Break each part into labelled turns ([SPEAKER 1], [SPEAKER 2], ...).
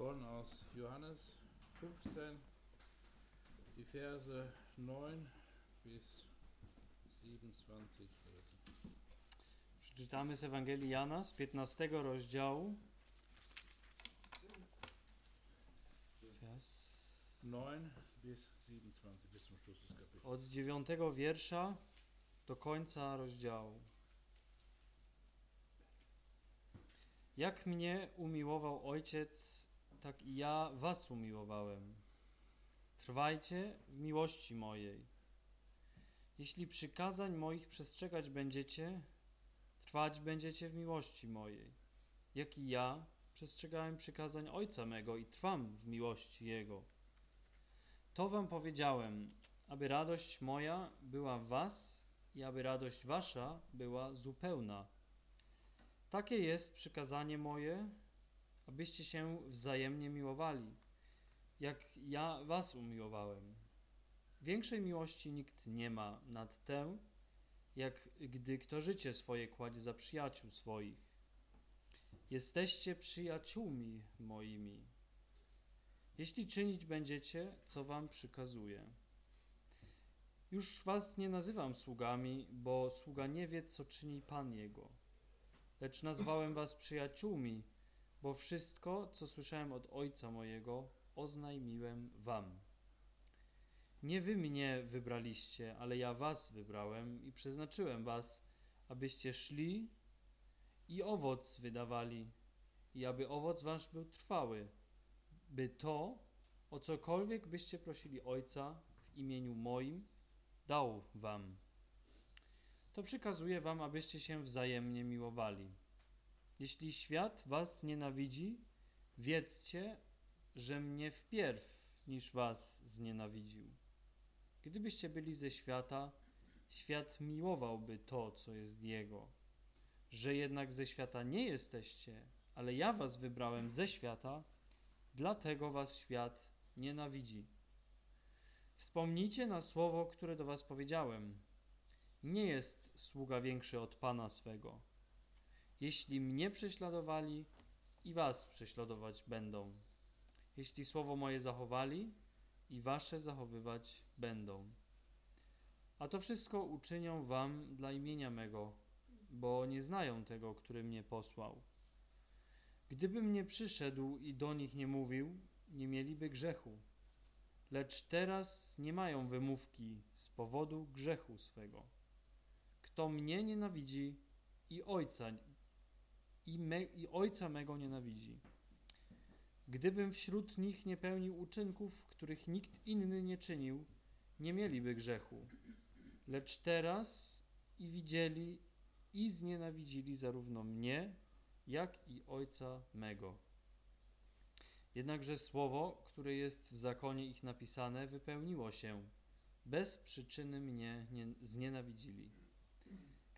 [SPEAKER 1] wollen aus Johannes 15 die Verse 9 bis 27 lesen.
[SPEAKER 2] Przeczytamy z Ewangelii Jana z 15 rozdziału. Vers
[SPEAKER 1] 9 bis 27, bis zum Schluss des Kapitels.
[SPEAKER 2] od 9 wiersza do końca rozdziału. Jak mnie umiłował Ojciec, tak i ja was umiłowałem. Trwajcie w miłości mojej. Jeśli przykazań moich przestrzegać będziecie, trwać będziecie w miłości mojej. Jak i ja przestrzegałem przykazań Ojca mego i trwam w miłości Jego. To wam powiedziałem, aby radość moja była w was i aby radość wasza była zupełna. Takie jest przykazanie moje, abyście się wzajemnie miłowali, jak ja was umiłowałem. Większej miłości nikt nie ma nad tę, jak gdy kto życie swoje kładzie za przyjaciół swoich. Jesteście przyjaciółmi moimi, jeśli czynić będziecie, co wam przykazuję. Już was nie nazywam sługami, bo sługa nie wie, co czyni Pan jego. Lecz nazwałem was przyjaciółmi, bo wszystko, co słyszałem od Ojca mojego, oznajmiłem wam. Nie wy mnie wybraliście, ale ja was wybrałem i przeznaczyłem was, abyście szli i owoc wydawali, i aby owoc wasz był trwały, by to, o cokolwiek byście prosili Ojca w imieniu moim, dał wam. To przykazuje wam, abyście się wzajemnie miłowali. Jeśli świat was nienawidzi, wiedzcie, że mnie wpierw niż was znienawidził. Gdybyście byli ze świata, świat miłowałby to, co jest jego. Że jednak ze świata nie jesteście, ale ja was wybrałem ze świata, dlatego was świat nienawidzi. Wspomnijcie na słowo, które do was powiedziałem. Nie jest sługa większy od Pana swego. Jeśli mnie prześladowali, i was prześladować będą. Jeśli słowo moje zachowali, i wasze zachowywać będą. A to wszystko uczynią wam dla imienia mego, bo nie znają tego, który mnie posłał. Gdybym nie przyszedł i do nich nie mówił, nie mieliby grzechu. Lecz teraz nie mają wymówki z powodu grzechu swego. Kto mnie nienawidzi i ojca, i, me, i ojca mego nienawidzi. Gdybym wśród nich nie pełnił uczynków, których nikt inny nie czynił, nie mieliby grzechu. Lecz teraz i widzieli, i znienawidzili zarówno mnie, jak i ojca mego. Jednakże słowo, które jest w zakonie ich napisane, wypełniło się. Bez przyczyny mnie nie, znienawidzili.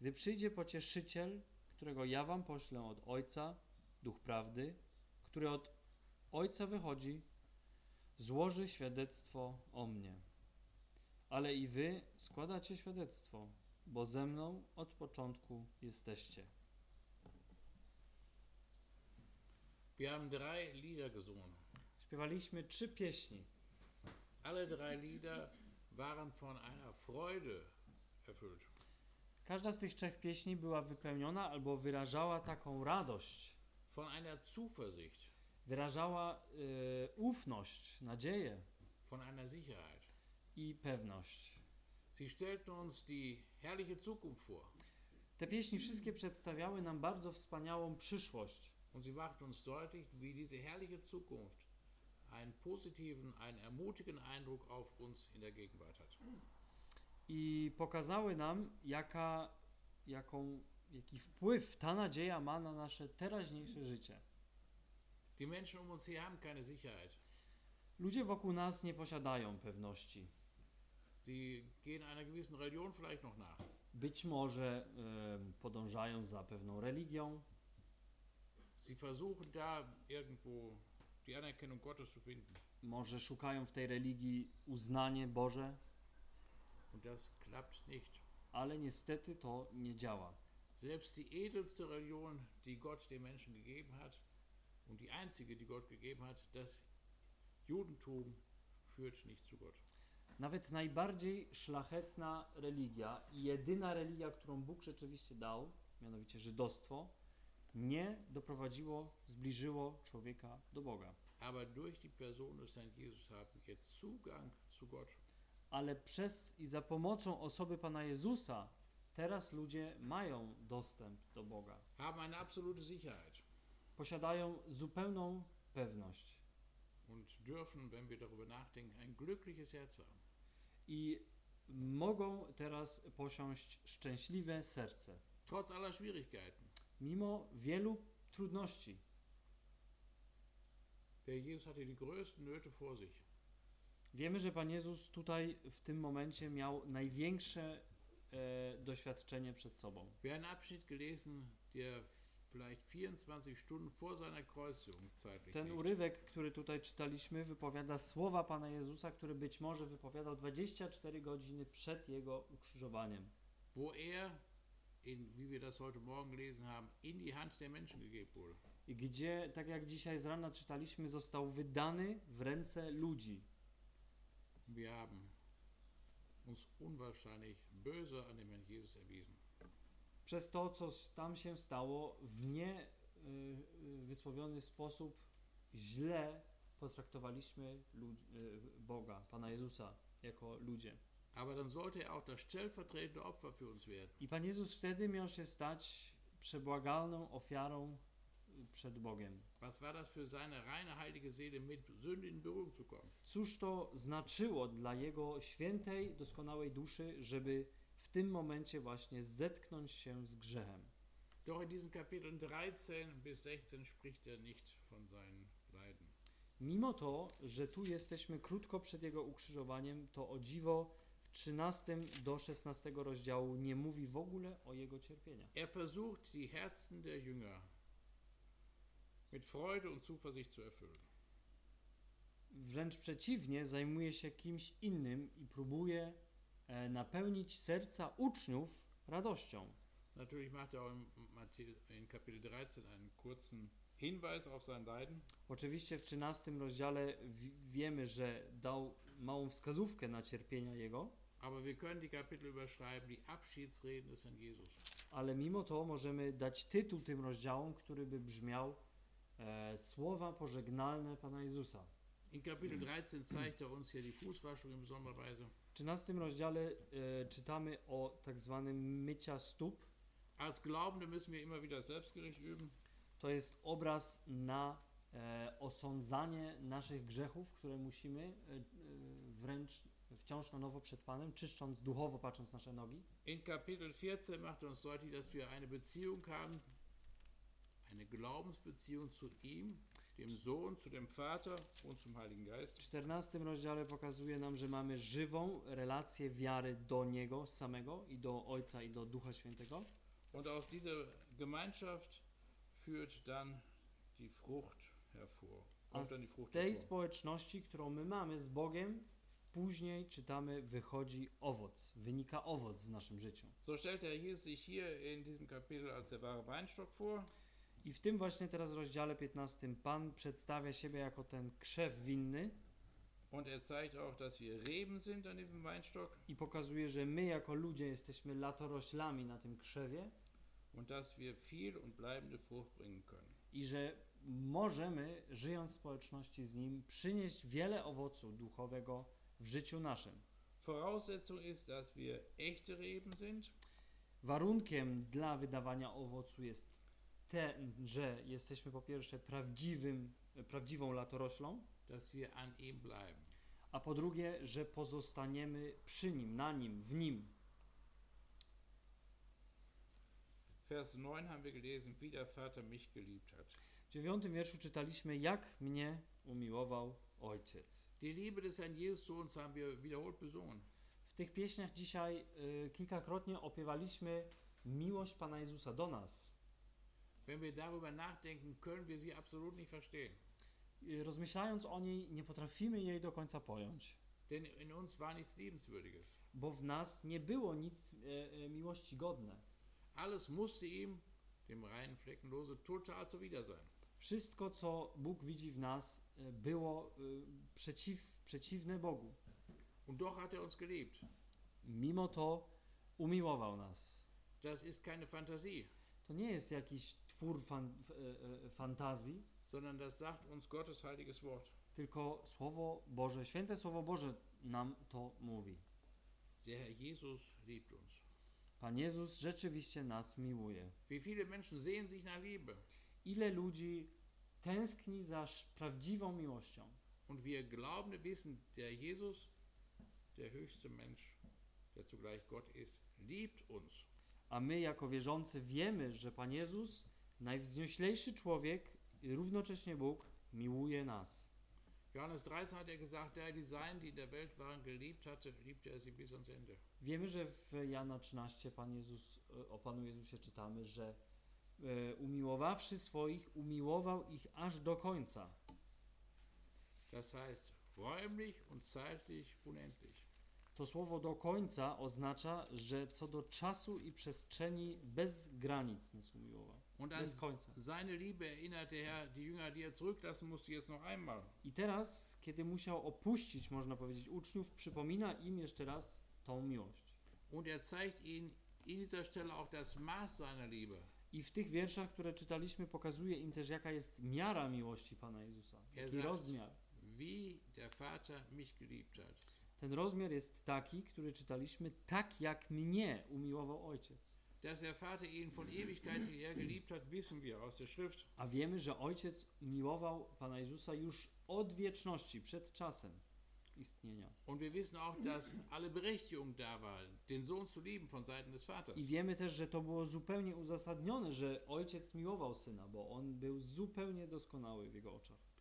[SPEAKER 2] Gdy przyjdzie pocieszyciel, którego ja wam poślę od Ojca, Duch Prawdy, który od Ojca wychodzi, złoży świadectwo o mnie. Ale i wy składacie świadectwo, bo ze mną od początku jesteście.
[SPEAKER 1] Wir haben drei Lieder gesungen.
[SPEAKER 2] Śpiewaliśmy trzy pieśni.
[SPEAKER 1] Alle drei Lieder waren von einer Freude erfüllt.
[SPEAKER 2] Każda z tych trzech pieśni była wypełniona albo wyrażała taką radość,
[SPEAKER 1] Von einer Zuversicht,
[SPEAKER 2] wyrażała y, ufność, nadzieję
[SPEAKER 1] von einer Sicherheit.
[SPEAKER 2] i pewność.
[SPEAKER 1] Sie stellten uns die herrliche Zukunft vor
[SPEAKER 2] Te pieśni wszystkie przedstawiały nam bardzo wspaniałą przyszłość.
[SPEAKER 1] und sie machten uns deutlich, wie diese herrliche Zukunft einen positiven, einen ermutigenden Eindruck auf uns in der Gegenwart hat.
[SPEAKER 2] I pokazały nam, jaka, jaką, jaki wpływ ta nadzieja ma na nasze teraźniejsze życie.
[SPEAKER 1] Die Menschen um uns her haben keine Sicherheit.
[SPEAKER 2] Ludzie wokół nas nie posiadają pewności.
[SPEAKER 1] Sie gehen einer gewissen Religion vielleicht noch nach.
[SPEAKER 2] Być może e, podążają za pewną religią,
[SPEAKER 1] Sie versuchen da irgendwo die Anerkennung Gottes zu finden.
[SPEAKER 2] może szukają w tej religii uznanie Boże,
[SPEAKER 1] Und das klappt nicht.
[SPEAKER 2] ale niestety to nie działa.
[SPEAKER 1] Selbst die edelste Religion, die Gott den Menschen gegeben hat und die einzige, die Gott gegeben hat, das Judentum führt nicht zu Gott.
[SPEAKER 2] Nawet najbardziej szlachetna religia i jedyna religia, którą Bóg rzeczywiście dał, mianowicie żydostwo, nie doprowadziło, zbliżyło człowieka do Boga.
[SPEAKER 1] Aber durch die Person des Herrn Jesus haben wir Zugang zu Gott.
[SPEAKER 2] Ale przez i za pomocą osoby Pana Jezusa teraz ludzie mają dostęp do Boga.
[SPEAKER 1] Haben eine absolute Sicherheit
[SPEAKER 2] Posiadają zupełną pewność
[SPEAKER 1] und dürfen, wenn wir darüber nachdenken, ein glückliches Herz haben.
[SPEAKER 2] i mogą teraz posiąść szczęśliwe serce,
[SPEAKER 1] Trotz aller Schwierigkeiten.
[SPEAKER 2] mimo wielu trudności.
[SPEAKER 1] Der Jesus hatte die größten Nöte vor sich.
[SPEAKER 2] Wiemy, że Pan Jezus tutaj w tym momencie miał największe e, doświadczenie przed sobą.
[SPEAKER 1] Wir haben einen Abschnitt gelesen, der vielleicht 24 Stunden vor seiner Kreuzigung zeitlich
[SPEAKER 2] Ten urywek, który tutaj czytaliśmy, wypowiada słowa Pana Jezusa, który być może wypowiadał 24 godziny przed Jego ukrzyżowaniem.
[SPEAKER 1] wo er, in, wie wir das heute Morgen gelesen haben, in die Hand der Menschen gegeben wurde.
[SPEAKER 2] I gdzie, tak jak dzisiaj z rana czytaliśmy, został wydany w ręce ludzi.
[SPEAKER 1] Wir haben uns unwahrscheinlich böse an dem Herrn Jesus erwiesen.
[SPEAKER 2] Przez to, co tam się stało, w nie y, y, wysłowiony sposób źle potraktowaliśmy lud- y, Boga, Pana Jezusa, jako ludzie.
[SPEAKER 1] Aber dann sollte er auch das stellvertretende Opfer für uns werden.
[SPEAKER 2] I Pan Jezus wtedy miał się stać przebłagalną ofiarą przed Bogiem.
[SPEAKER 1] Was war das für seine reine, heilige Seele, mit Sünde in Berührung zu kommen?
[SPEAKER 2] Cóż to znaczyło dla Jego świętej, doskonałej duszy, żeby w tym momencie właśnie zetknąć się z grzechem?
[SPEAKER 1] Doch in diesen Kapiteln 13 bis 16 spricht er nicht von seinen Leiden.
[SPEAKER 2] Mimo to, że tu jesteśmy krótko przed Jego ukrzyżowaniem, to o dziwo w 13 do 16 rozdziału nie mówi w ogóle o Jego cierpieniach.
[SPEAKER 1] Er versucht, die Herzen der Jünger mit Freude und Zuversicht zu erfüllen.
[SPEAKER 2] Wręcz przeciwnie, zajmuje się kimś innym i próbuje e, napełnić serca uczniów radością.
[SPEAKER 1] Natürlich macht er auch in, Kapitel 13 einen kurzen Hinweis auf sein Leiden.
[SPEAKER 2] Oczywiście w 13 rozdziale wiemy, że dał małą wskazówkę na cierpienia Jego,
[SPEAKER 1] Aber wir können die Kapitel überschreiben, die Abschiedsreden des Herrn Jesus.
[SPEAKER 2] ale mimo to możemy dać tytuł tym rozdziałom, który by brzmiał Słowa pożegnalne Pana Jezusa.
[SPEAKER 1] In Kapitel 13 zeigt er uns hier die Fußwaschung in besonderer Weise.
[SPEAKER 2] W 13 rozdziale e, czytamy o tak zwanym mycia stóp.
[SPEAKER 1] Als Glaubende müssen wir immer wieder Selbstgericht üben.
[SPEAKER 2] To jest obraz na e, osądzanie naszych grzechów, które musimy e, e, wręcz wciąż na nowo przed Panem, czyszcząc duchowo, patrząc nasze nogi.
[SPEAKER 1] In Kapitel 14 macht er uns deutlich, dass wir eine Beziehung haben, eine Glaubensbeziehung zu ihm, dem Sohn, zu dem Vater und zum Heiligen
[SPEAKER 2] W
[SPEAKER 1] Geist.
[SPEAKER 2] 14 rozdziale pokazuje nam, że mamy żywą relację wiary do Niego samego i do Ojca i do Ducha Świętego.
[SPEAKER 1] Und aus dieser Gemeinschaft führt dann die Frucht hervor.
[SPEAKER 2] A z tej społeczności, którą my mamy z Bogiem, później czytamy, wychodzi owoc, wynika owoc w naszym życiu.
[SPEAKER 1] So stellt der Jesus sich hier in diesem Kapitel als der wahre Weinstock vor.
[SPEAKER 2] I w tym właśnie teraz rozdziale 15 Pan przedstawia siebie jako ten krzew winny
[SPEAKER 1] Und er zeigt auch, dass wir Reben sind an diesem Weinstock
[SPEAKER 2] i pokazuje, że my jako ludzie jesteśmy latoroślami na tym krzewie
[SPEAKER 1] und dass wir viel und bleibende Frucht bringen können.
[SPEAKER 2] i że możemy, żyjąc w społeczności z Nim, przynieść wiele owocu duchowego w życiu naszym.
[SPEAKER 1] Voraussetzung ist, dass wir echte Reben sind
[SPEAKER 2] Warunkiem dla wydawania owocu jest ten, że jesteśmy po pierwsze prawdziwym, prawdziwą latoroślą,
[SPEAKER 1] dass wir an ihm bleiben.
[SPEAKER 2] a po drugie, że pozostaniemy przy Nim, na Nim, w Nim.
[SPEAKER 1] Vers 9 haben wir gelesen, wie der Vater mich geliebt hat.
[SPEAKER 2] W dziewiątym wierszu czytaliśmy, jak mnie umiłował Ojciec.
[SPEAKER 1] Die Liebe des Herrn Jesus zu uns haben wir wiederholt besungen.
[SPEAKER 2] W tych pieśniach dzisiaj y, kilkakrotnie opiewaliśmy miłość Pana Jezusa do nas.
[SPEAKER 1] Wenn wir darüber nachdenken, können wir sie absolut nicht verstehen.
[SPEAKER 2] Rozmyślając o niej, nie potrafimy jej do końca pojąć,
[SPEAKER 1] Denn in uns war nichts Liebenswürdiges.
[SPEAKER 2] bo w nas nie było nic e, e, miłości godne.
[SPEAKER 1] Alles musste ihm, dem reinen Fleckenlose, total zuwider sein.
[SPEAKER 2] Wszystko, co Bóg widzi w nas, e, było e, przeciw, przeciwne Bogu.
[SPEAKER 1] Und doch hat er uns geliebt.
[SPEAKER 2] Mimo to umiłował nas.
[SPEAKER 1] Das ist keine Fantasie,
[SPEAKER 2] To nie jest jakiś twór fan, e, e, fantazji,
[SPEAKER 1] sondern das sagt uns Gottes heiliges Wort.
[SPEAKER 2] tylko Słowo Boże, święte Słowo Boże nam to mówi.
[SPEAKER 1] Der Herr Jesus liebt uns.
[SPEAKER 2] Pan Jezus rzeczywiście nas miłuje.
[SPEAKER 1] Wie viele Menschen sehen sich nach Liebe.
[SPEAKER 2] Ile ludzi tęskni za prawdziwą miłością.
[SPEAKER 1] Und wir Glaubende wissen, der Jesus, der höchste Mensch, der zugleich Gott ist, liebt uns.
[SPEAKER 2] A my, jako wierzący, wiemy, że Pan Jezus, najwznioślejszy człowiek i równocześnie Bóg, miłuje nas.
[SPEAKER 1] Johannes 13 hat er gesagt, der die Seinen, die in der Welt waren, geliebt hatte, liebte er sie bis ans Ende.
[SPEAKER 2] Wiemy, że w Jana 13 Pan Jezus, e, o Panu Jezusie czytamy, że e, umiłowawszy swoich, umiłował ich aż do końca.
[SPEAKER 1] Das heißt, räumlich und zeitlich unendlich.
[SPEAKER 2] To słowo do końca oznacza, że co do czasu i przestrzeni bez granic nas umiłował.
[SPEAKER 1] Und an seine Liebe erinnert der Herr die Jünger, die er zurücklassen musste, jetzt noch einmal.
[SPEAKER 2] I teraz, kiedy musiał opuścić, można powiedzieć, uczniów, przypomina im jeszcze raz tą miłość.
[SPEAKER 1] Und er zeigt ihnen in dieser Stelle auch das Maß seiner Liebe.
[SPEAKER 2] I w tych wierszach, które czytaliśmy, pokazuje im też, jaka jest miara miłości Pana Jezusa. Jaki
[SPEAKER 1] Exact.
[SPEAKER 2] rozmiar.
[SPEAKER 1] Wie der Vater mich geliebt hat.
[SPEAKER 2] Ten rozmiar jest taki, który czytaliśmy, tak jak mnie umiłował Ojciec.
[SPEAKER 1] Dass der Vater ihn von Ewigkeit her geliebt hat, wissen wir aus der Schrift.
[SPEAKER 2] A wiemy, że Ojciec miłował Pana Jezusa już od wieczności, przed czasem istnienia.
[SPEAKER 1] Und wir wissen auch, dass alle Berechtigung da war, den Sohn zu lieben von Seiten des Vaters.
[SPEAKER 2] I wiemy też, że to było zupełnie uzasadnione, że Ojciec miłował Syna, bo On był zupełnie doskonały w Jego oczach.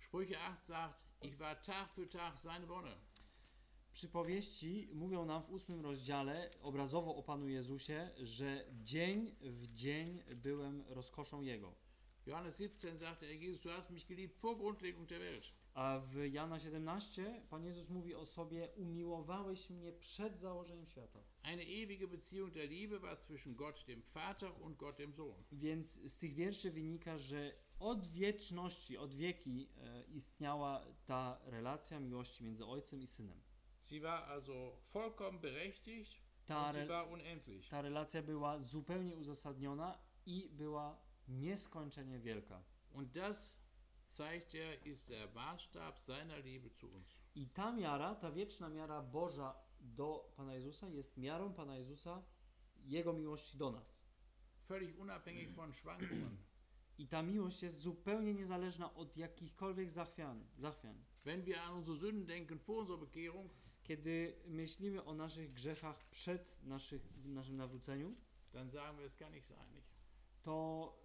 [SPEAKER 1] Sprüche 8 sagt, ich war Tag für Tag seine Wonne.
[SPEAKER 2] Przypowieści mówią nam w ósmym rozdziale obrazowo o Panu Jezusie, że dzień w dzień byłem rozkoszą Jego.
[SPEAKER 1] Johannes 17 sagt er, Jesus, du hast mich geliebt vor Grundlegung der Welt.
[SPEAKER 2] A w Jana 17 Pan Jezus mówi o sobie: Umiłowałeś mnie przed założeniem świata.
[SPEAKER 1] Eine ewige Beziehung der Liebe war zwischen Gott, dem Vater, und Gott, dem Sohn.
[SPEAKER 2] Więc z tych wierszy wynika, że od wieczności, od wieki e, istniała ta relacja miłości między Ojcem i Synem.
[SPEAKER 1] Sie war also vollkommen berechtigt
[SPEAKER 2] Ta,
[SPEAKER 1] sie war unendlich.
[SPEAKER 2] ta relacja była zupełnie uzasadniona i była nieskończenie wielka.
[SPEAKER 1] Und das, zeigt er, ist der Maßstab seiner Liebe zu uns.
[SPEAKER 2] I ta miara, ta wieczna miara Boża do Pana Jezusa jest miarą Pana Jezusa, Jego miłości do nas.
[SPEAKER 1] Völlig unabhängig von Schwankungen.
[SPEAKER 2] I ta miłość jest zupełnie niezależna od jakichkolwiek zachwian. zachwian.
[SPEAKER 1] Wenn wir an unsere Sünden denken vor unserer Bekehrung,
[SPEAKER 2] Kiedy myślimy o naszych grzechach przed naszych, naszym nawróceniu, to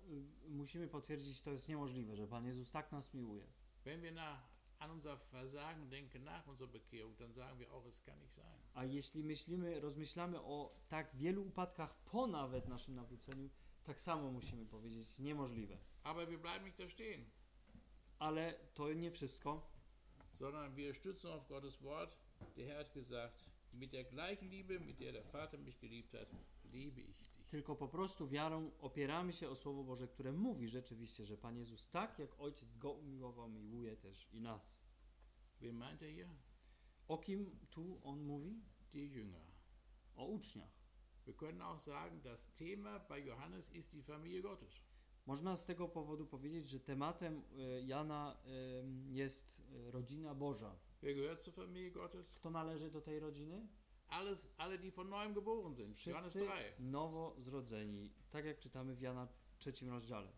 [SPEAKER 2] y, musimy potwierdzić, to jest niemożliwe, że Pan Jezus tak nas miłuje. A jeśli myślimy, rozmyślamy o tak wielu upadkach po nawet naszym nawróceniu, tak samo musimy powiedzieć niemożliwe. Ale to nie wszystko.
[SPEAKER 1] sondern wir stützen auf Gottes Wort. Der Herr hat gesagt, mit der gleichen Liebe, mit der der Vater mich geliebt hat, liebe ich dich.
[SPEAKER 2] Tylko po prostu wiarą opieramy się o Słowo Boże, które mówi rzeczywiście, że Pan Jezus tak jak Ojciec go umiłował, miłuje też i nas.
[SPEAKER 1] Wen meint er hier?
[SPEAKER 2] O kim tu on mówi?
[SPEAKER 1] Die Jünger.
[SPEAKER 2] O uczniach.
[SPEAKER 1] Wir können auch sagen, das Thema bei Johannes ist die Familie Gottes.
[SPEAKER 2] Można z tego powodu powiedzieć, że tematem e, Jana jest e, rodzina Boża.
[SPEAKER 1] Wer gehört zur Familie Gottes?
[SPEAKER 2] Kto należy do tej rodziny?
[SPEAKER 1] Alles, alle, die von neuem geboren sind. Johannes
[SPEAKER 2] Wszyscy
[SPEAKER 1] 3.
[SPEAKER 2] nowo zrodzeni, tak jak czytamy w Jana trzecim rozdziale.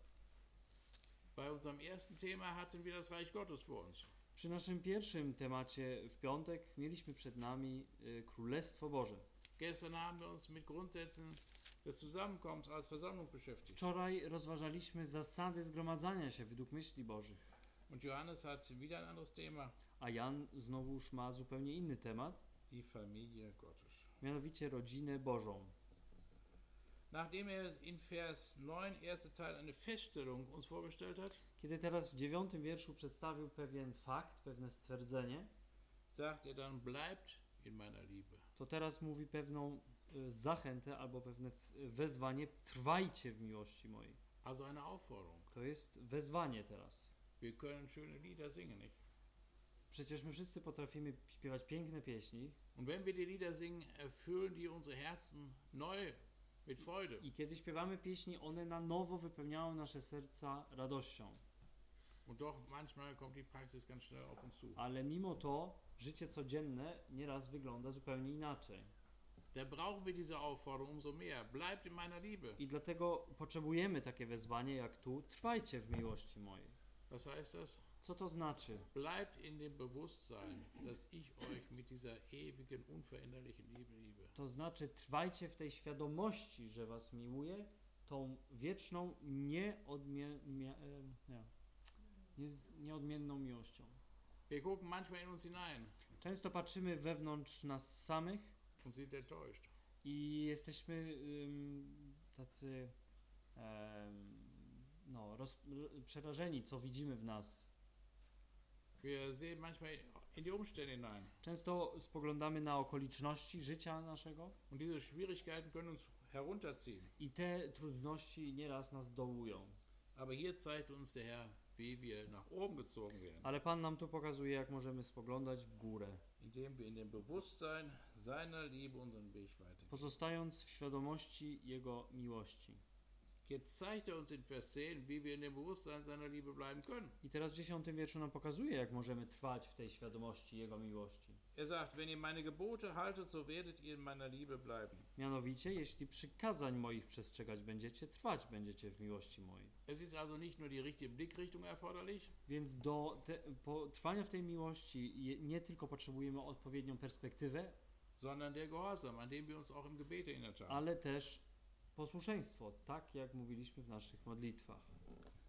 [SPEAKER 1] Bei unserem ersten Thema hatten wir das Reich Gottes vor uns.
[SPEAKER 2] Przy naszym pierwszym temacie w piątek mieliśmy przed nami e, Królestwo Boże.
[SPEAKER 1] Gestern haben wir uns mit Grundsätzen des Zusammenkommens als Versammlung beschäftigt.
[SPEAKER 2] Wczoraj rozważaliśmy zasady zgromadzania się według myśli Bożych,
[SPEAKER 1] Und Johannes hat wieder ein anderes Thema,
[SPEAKER 2] a Jan znowuż ma zupełnie inny temat,
[SPEAKER 1] die Familie Gottes.
[SPEAKER 2] mianowicie rodzinę Bożą.
[SPEAKER 1] Nachdem er in Vers 9, erster Teil, eine Feststellung uns vorgestellt hat,
[SPEAKER 2] Kiedy teraz w dziewiątym wierszu przedstawił pewien fakt, pewne stwierdzenie,
[SPEAKER 1] sagt er dann, bleibt in meiner Liebe.
[SPEAKER 2] to teraz mówi pewną e, zachętę albo pewne wezwanie: trwajcie w miłości mojej.
[SPEAKER 1] Also eine Aufforderung.
[SPEAKER 2] To jest wezwanie teraz.
[SPEAKER 1] Wir können schöne Lieder singen, nicht?
[SPEAKER 2] Przecież my wszyscy potrafimy śpiewać piękne pieśni
[SPEAKER 1] Und wenn wir die Lieder singen, erfüllen die unsere Herzen neu mit Freude.
[SPEAKER 2] i kiedy śpiewamy pieśni, one na nowo wypełniają nasze serca radością.
[SPEAKER 1] Und doch manchmal kommt die Praxis ganz schnell auf uns zu.
[SPEAKER 2] Ale mimo to życie codzienne nieraz wygląda zupełnie inaczej.
[SPEAKER 1] Da brauchen wir diese Aufforderung umso mehr. Bleibt in meiner Liebe.
[SPEAKER 2] I dlatego potrzebujemy takie wezwanie jak tu: trwajcie w miłości mojej.
[SPEAKER 1] Was heißt das?
[SPEAKER 2] Co to znaczy?
[SPEAKER 1] Bleibt in dem Bewusstsein, dass ich euch mit dieser ewigen, unveränderlichen Liebe liebe.
[SPEAKER 2] To znaczy trwajcie w tej świadomości, że was miłuję, tą wieczną, nieodmie, e, nie, nieodmienną miłością.
[SPEAKER 1] Wir gucken manchmal in uns hinein
[SPEAKER 2] Często patrzymy wewnątrz nas samych
[SPEAKER 1] und sind enttäuscht.
[SPEAKER 2] i jesteśmy ym, tacy em, no, roz, przerażeni, co widzimy w nas. Często spoglądamy na okoliczności życia naszego i te trudności nieraz nas dołują. Ale Pan nam tu pokazuje, jak możemy spoglądać w górę, pozostając w świadomości Jego miłości.
[SPEAKER 1] Jetzt zeigt er uns in Vers 10, wie wir in dem Bewusstsein seiner Liebe bleiben können.
[SPEAKER 2] I teraz w dziesiątym wierszu nam pokazuje, jak możemy trwać w tej świadomości Jego miłości.
[SPEAKER 1] Er sagt, wenn ihr meine Gebote haltet, so werdet ihr in meiner Liebe bleiben.
[SPEAKER 2] Mianowicie, jeśli przykazań moich przestrzegać będziecie, trwać będziecie w miłości mojej.
[SPEAKER 1] Es ist also nicht nur die richtige Blickrichtung erforderlich,
[SPEAKER 2] Więc do te, po, trwania w tej miłości je, nie tylko potrzebujemy odpowiednią perspektywę,
[SPEAKER 1] sondern der Gehorsam, an dem wir uns auch im Gebet erinnert haben.
[SPEAKER 2] ale też posłuszeństwo, tak jak mówiliśmy w naszych modlitwach.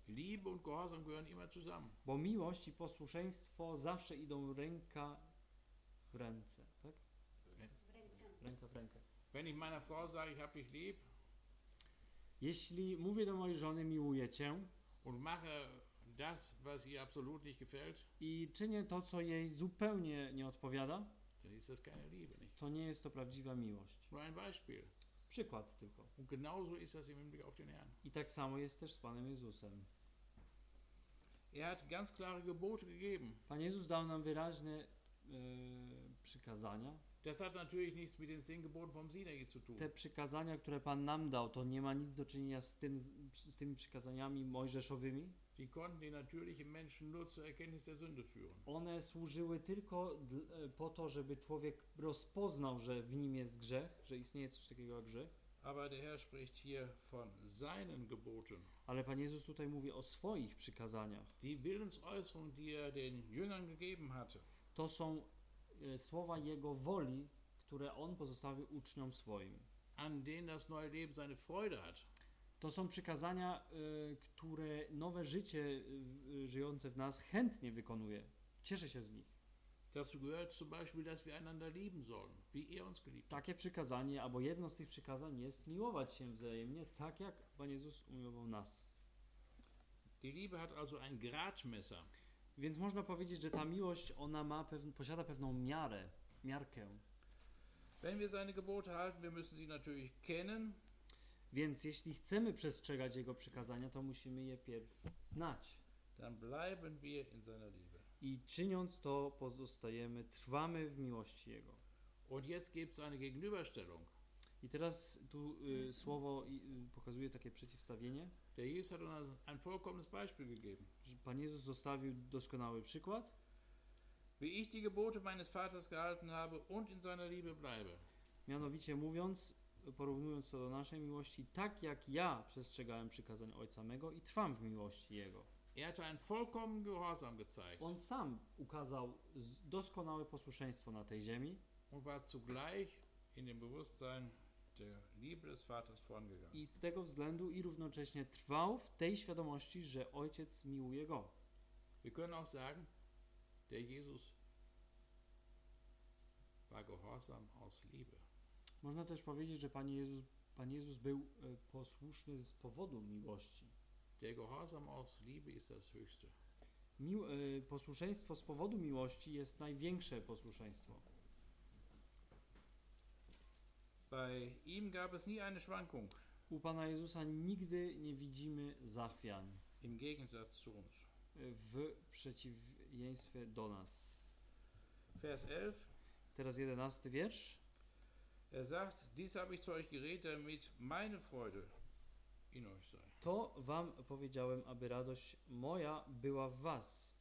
[SPEAKER 1] Liebe und Gehorsam gehören immer zusammen.
[SPEAKER 2] Bo miłość i posłuszeństwo zawsze idą ręka w ręce, tak? Ręka w rękę.
[SPEAKER 1] Wenn ich meiner Frau sage, ich habe dich lieb
[SPEAKER 2] Jeśli mówię do mojej żony, miłuję cię
[SPEAKER 1] und mache das, was ihr absolut nicht gefällt,
[SPEAKER 2] i czynię to, co jej zupełnie nie odpowiada,
[SPEAKER 1] dann ist das keine Liebe, nicht?
[SPEAKER 2] to nie jest to prawdziwa miłość.
[SPEAKER 1] Nur ein Beispiel.
[SPEAKER 2] Przykład tylko. I tak samo jest też z Panem Jezusem.
[SPEAKER 1] Er hat ganz klare Gebote gegeben.
[SPEAKER 2] Pan Jezus dał nam wyraźne e, przykazania.
[SPEAKER 1] Das hat natürlich nichts mit den zehn Geboten vom Sinai zu tun.
[SPEAKER 2] Te przykazania, które Pan nam dał, to nie ma nic do czynienia z, tym, z tymi przykazaniami mojżeszowymi.
[SPEAKER 1] Die konnten den natürlichen Menschen nur zur Erkenntnis der Sünde führen.
[SPEAKER 2] One służyły tylko e, po to, żeby człowiek rozpoznał, że w nim jest grzech, że istnieje coś takiego jak grzech.
[SPEAKER 1] Aber der Herr spricht hier von seinen Geboten.
[SPEAKER 2] Ale Pan Jezus tutaj mówi o swoich przykazaniach.
[SPEAKER 1] Die Willensäußerung, die er den Jüngern gegeben hatte,
[SPEAKER 2] To są e, słowa Jego woli, które On pozostawił uczniom swoim.
[SPEAKER 1] an denen das neue Leben seine Freude hat.
[SPEAKER 2] To są przykazania, e, które nowe życie e, żyjące w nas chętnie wykonuje. Cieszy się z nich.
[SPEAKER 1] Dazu gehört zum Beispiel, dass wir einander lieben sollen, wie er uns geliebt hat.
[SPEAKER 2] Takie przykazanie, albo jedno z tych przykazań jest miłować się wzajemnie, tak jak Pan Jezus umiłował nas.
[SPEAKER 1] Die Liebe hat also ein Gradmesser.
[SPEAKER 2] Więc można powiedzieć, że ta miłość, ona ma pewn, posiada pewną miarę, miarkę.
[SPEAKER 1] Wenn wir seine Gebote halten, wir müssen sie natürlich kennen,
[SPEAKER 2] Więc jeśli chcemy przestrzegać Jego przykazania, to musimy je pierw znać.
[SPEAKER 1] dann bleiben wir in seiner Liebe.
[SPEAKER 2] I czyniąc to, pozostajemy, trwamy w miłości Jego.
[SPEAKER 1] Und jetzt gibt es eine Gegenüberstellung.
[SPEAKER 2] I teraz tu y, słowo y, pokazuje takie przeciwstawienie,
[SPEAKER 1] Der Jesus hat uns ein vollkommenes Beispiel gegeben.
[SPEAKER 2] Pan Jezus zostawił doskonały przykład.
[SPEAKER 1] Wie ich die Gebote meines Vaters gehalten habe und in seiner Liebe bleibe.
[SPEAKER 2] Mianowicie mówiąc, porównując to do naszej miłości, tak jak ja przestrzegałem przykazań Ojca mego i trwam w miłości Jego.
[SPEAKER 1] Er hatte ein vollkommen Gehorsam gezeigt
[SPEAKER 2] On sam ukazał doskonałe posłuszeństwo na tej ziemi
[SPEAKER 1] und war zugleich in dem Bewusstsein der Liebe des Vaters vorangegangen.
[SPEAKER 2] i z tego względu i równocześnie trwał w tej świadomości, że Ojciec miłuje Go.
[SPEAKER 1] Wir können auch sagen, der Jesus war gehorsam aus Liebe.
[SPEAKER 2] Można też powiedzieć, że Pan Jezus, Pan Jezus był e, posłuszny z powodu miłości.
[SPEAKER 1] Der Gehorsam aus Liebe ist das Höchste.
[SPEAKER 2] Mił, e, posłuszeństwo z powodu miłości jest największe posłuszeństwo.
[SPEAKER 1] Bei ihm gab es nie eine Schwankung.
[SPEAKER 2] U Pana Jezusa nigdy nie widzimy zachwiań
[SPEAKER 1] im Gegensatz zu uns.
[SPEAKER 2] w przeciwieństwie do nas.
[SPEAKER 1] Vers 11.
[SPEAKER 2] Teraz jedenasty wiersz.
[SPEAKER 1] Er sagt, dies habe ich zu euch geredet, damit meine Freude in euch sei.
[SPEAKER 2] To wam powiedziałem, aby radość moja była w was.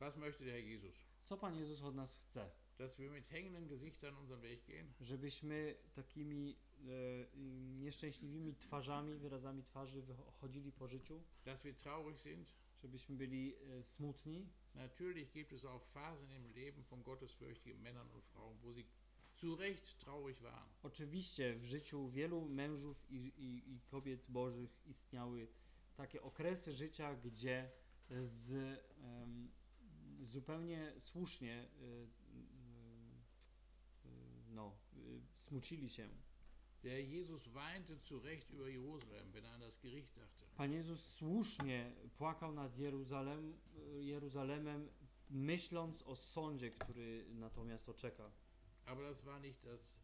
[SPEAKER 1] Was möchte der Herr Jesus?
[SPEAKER 2] Co Pan Jezus od nas chce?
[SPEAKER 1] Dass wir mit hängenden Gesichtern unseren Weg gehen?
[SPEAKER 2] Żebyśmy takimi e, nieszczęśliwymi twarzami, wyrazami twarzy chodzili po życiu?
[SPEAKER 1] Dass wir traurig sind?
[SPEAKER 2] Żebyśmy byli e, smutni?
[SPEAKER 1] Natürlich gibt es auch Phasen im Leben von gottesfürchtigen Männern und Frauen, wo sie zu Recht traurig waren.
[SPEAKER 2] Oczywiście w życiu wielu mężów i, i, i kobiet bożych istniały takie okresy życia, gdzie z em, zupełnie słusznie y, no, y, smucili się.
[SPEAKER 1] Der Jesus weinte zu Recht über Jerusalem, wenn er an das Gericht dachte.
[SPEAKER 2] Pan Jezus słusznie płakał nad Jeruzalem, Jeruzalemem, myśląc o sądzie, który na to miasto czeka.
[SPEAKER 1] Aber das war nicht das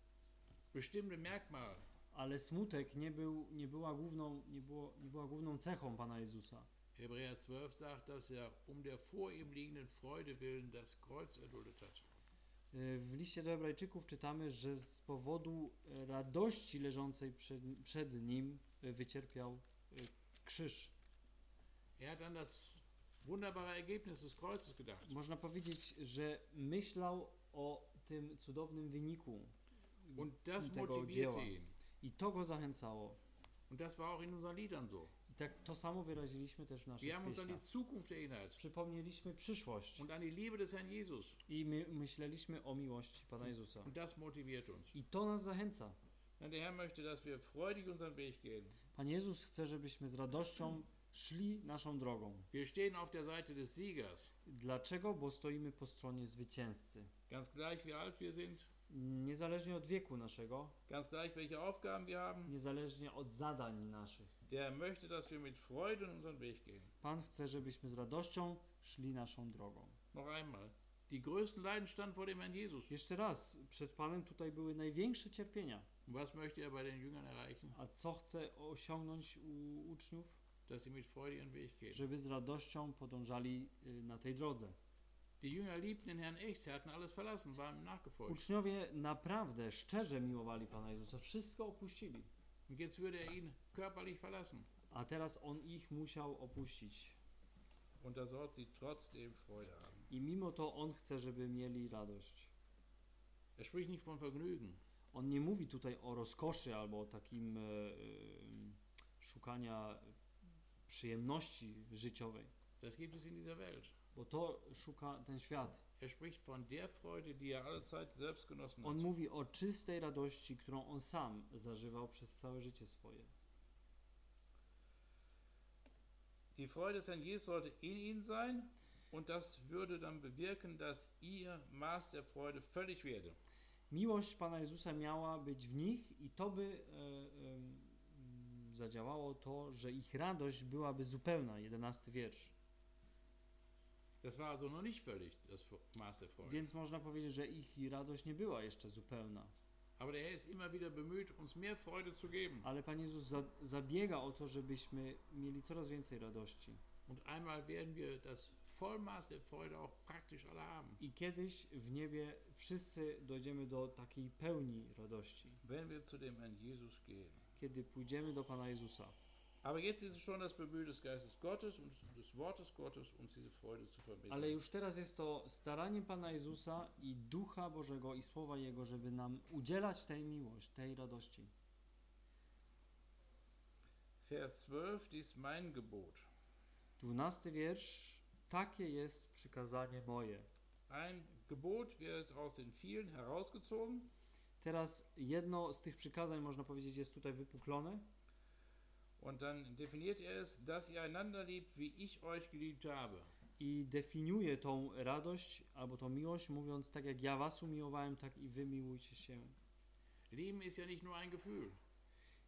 [SPEAKER 1] bestimmte Merkmal.
[SPEAKER 2] Ale smutek nie, był, nie, była główną, nie, było, nie była główną cechą Pana Jezusa.
[SPEAKER 1] Hebräer 12 sagt, dass er um der vor ihm liegenden Freude willen das Kreuz erduldet hat.
[SPEAKER 2] W liście do Hebrajczyków czytamy, że z powodu radości leżącej przed, przed nim y, wycierpiał y, krzyż.
[SPEAKER 1] Er hat an das wunderbare Ergebnis des Kreuzes gedacht.
[SPEAKER 2] Można powiedzieć, że myślał o tym cudownym wyniku tego dzieła. i to go zachęcało.
[SPEAKER 1] Und das war auch in unseren Liedern so.
[SPEAKER 2] I tak to samo wyraziliśmy też w naszych
[SPEAKER 1] Wir haben uns an die
[SPEAKER 2] pieśniach.
[SPEAKER 1] Zukunft erinnert
[SPEAKER 2] Przypomnieliśmy przyszłość
[SPEAKER 1] und an die Liebe des Herrn Jesus.
[SPEAKER 2] i my myśleliśmy o miłości Pana Jezusa.
[SPEAKER 1] Und das motiviert uns.
[SPEAKER 2] I to nas zachęca.
[SPEAKER 1] Denn der Herr möchte, dass wir freudig unseren Weg gehen.
[SPEAKER 2] Pan Jezus chce, żebyśmy z radością szli naszą drogą.
[SPEAKER 1] Wir stehen auf der Seite des Siegers.
[SPEAKER 2] Dlaczego? Bo stoimy po stronie zwycięzcy.
[SPEAKER 1] Ganz gleich, wie alt wir sind,
[SPEAKER 2] Niezależnie od wieku naszego,
[SPEAKER 1] ganz gleich, welche Aufgaben wir haben,
[SPEAKER 2] niezależnie od zadań naszych.
[SPEAKER 1] der möchte, dass wir mit Freude unseren Weg gehen.
[SPEAKER 2] Pan chce, żebyśmy z radością szli naszą drogą.
[SPEAKER 1] Noch einmal. Die größten Leiden standen vor dem Herrn Jesus.
[SPEAKER 2] Jeszcze raz, przed Panem tutaj były największe cierpienia.
[SPEAKER 1] Was möchte er bei den Jüngern erreichen?
[SPEAKER 2] A co chce osiągnąć u uczniów?
[SPEAKER 1] Dass sie mit Freude ihren Weg gehen.
[SPEAKER 2] Żeby z radością podążali y, na tej drodze.
[SPEAKER 1] Die Jünger liebten den Herrn echt, sie hatten alles verlassen, waren ihm nachgefolgt.
[SPEAKER 2] Uczniowie naprawdę, szczerze miłowali Pana Jezusa, wszystko opuścili.
[SPEAKER 1] Und jetzt würde er ihn körperlich verlassen.
[SPEAKER 2] A teraz On ich musiał opuścić.
[SPEAKER 1] Und da sollte sie trotzdem Freude haben.
[SPEAKER 2] I mimo to On chce, żeby mieli radość.
[SPEAKER 1] Er spricht nicht von Vergnügen.
[SPEAKER 2] On nie mówi tutaj o rozkoszy albo o takim e, e, szukania przyjemności życiowej,
[SPEAKER 1] Das gibt es in dieser Welt.
[SPEAKER 2] bo to szuka ten świat.
[SPEAKER 1] Er spricht von der Freude, die er allezeit selbst genossen
[SPEAKER 2] On
[SPEAKER 1] hat.
[SPEAKER 2] mówi o czystej radości, którą on sam zażywał przez całe życie swoje.
[SPEAKER 1] Die Freude des Herrn Jesus sollte in ihnen sein und das würde dann bewirken, dass ihr Maß der Freude völlig werde.
[SPEAKER 2] Miłość Pana Jezusa miała być w nich i to by e, em, zadziałało to, że ich radość byłaby zupełna. Jedenasty wiersz.
[SPEAKER 1] Das war also noch nicht völlig das Maß der Freude.
[SPEAKER 2] Więc można powiedzieć, że ich radość nie była jeszcze zupełna.
[SPEAKER 1] Aber der Herr ist immer wieder bemüht, uns mehr Freude zu geben.
[SPEAKER 2] Ale Pan Jezus za, zabiega o to, żebyśmy mieli coraz więcej radości.
[SPEAKER 1] Und einmal werden wir das Vollmaß der Freude auch praktisch alle haben,
[SPEAKER 2] I kiedyś w niebie wszyscy dojdziemy do takiej pełni radości,
[SPEAKER 1] wenn wir zu dem Herrn Jesus gehen.
[SPEAKER 2] Kiedy pójdziemy do Pana Jezusa. Ale już teraz jest to staranie Pana Jezusa i Ducha Bożego i Słowa Jego, żeby nam udzielać tej miłości, tej radości.
[SPEAKER 1] Vers 12, dies mein Gebot.
[SPEAKER 2] Dwunasty wiersz. Takie jest przykazanie moje.
[SPEAKER 1] Ein Gebot wird aus den vielen herausgezogen
[SPEAKER 2] Teraz jedno z tych przykazań, można powiedzieć, jest tutaj wypuklone
[SPEAKER 1] und dann definiert er es, dass ihr einander liebt, wie ich euch geliebt habe.
[SPEAKER 2] i definiuje tą radość albo tą miłość, mówiąc tak jak ja was umiłowałem, tak i wy miłujcie się.
[SPEAKER 1] Lieben ist ja nicht nur ein Gefühl.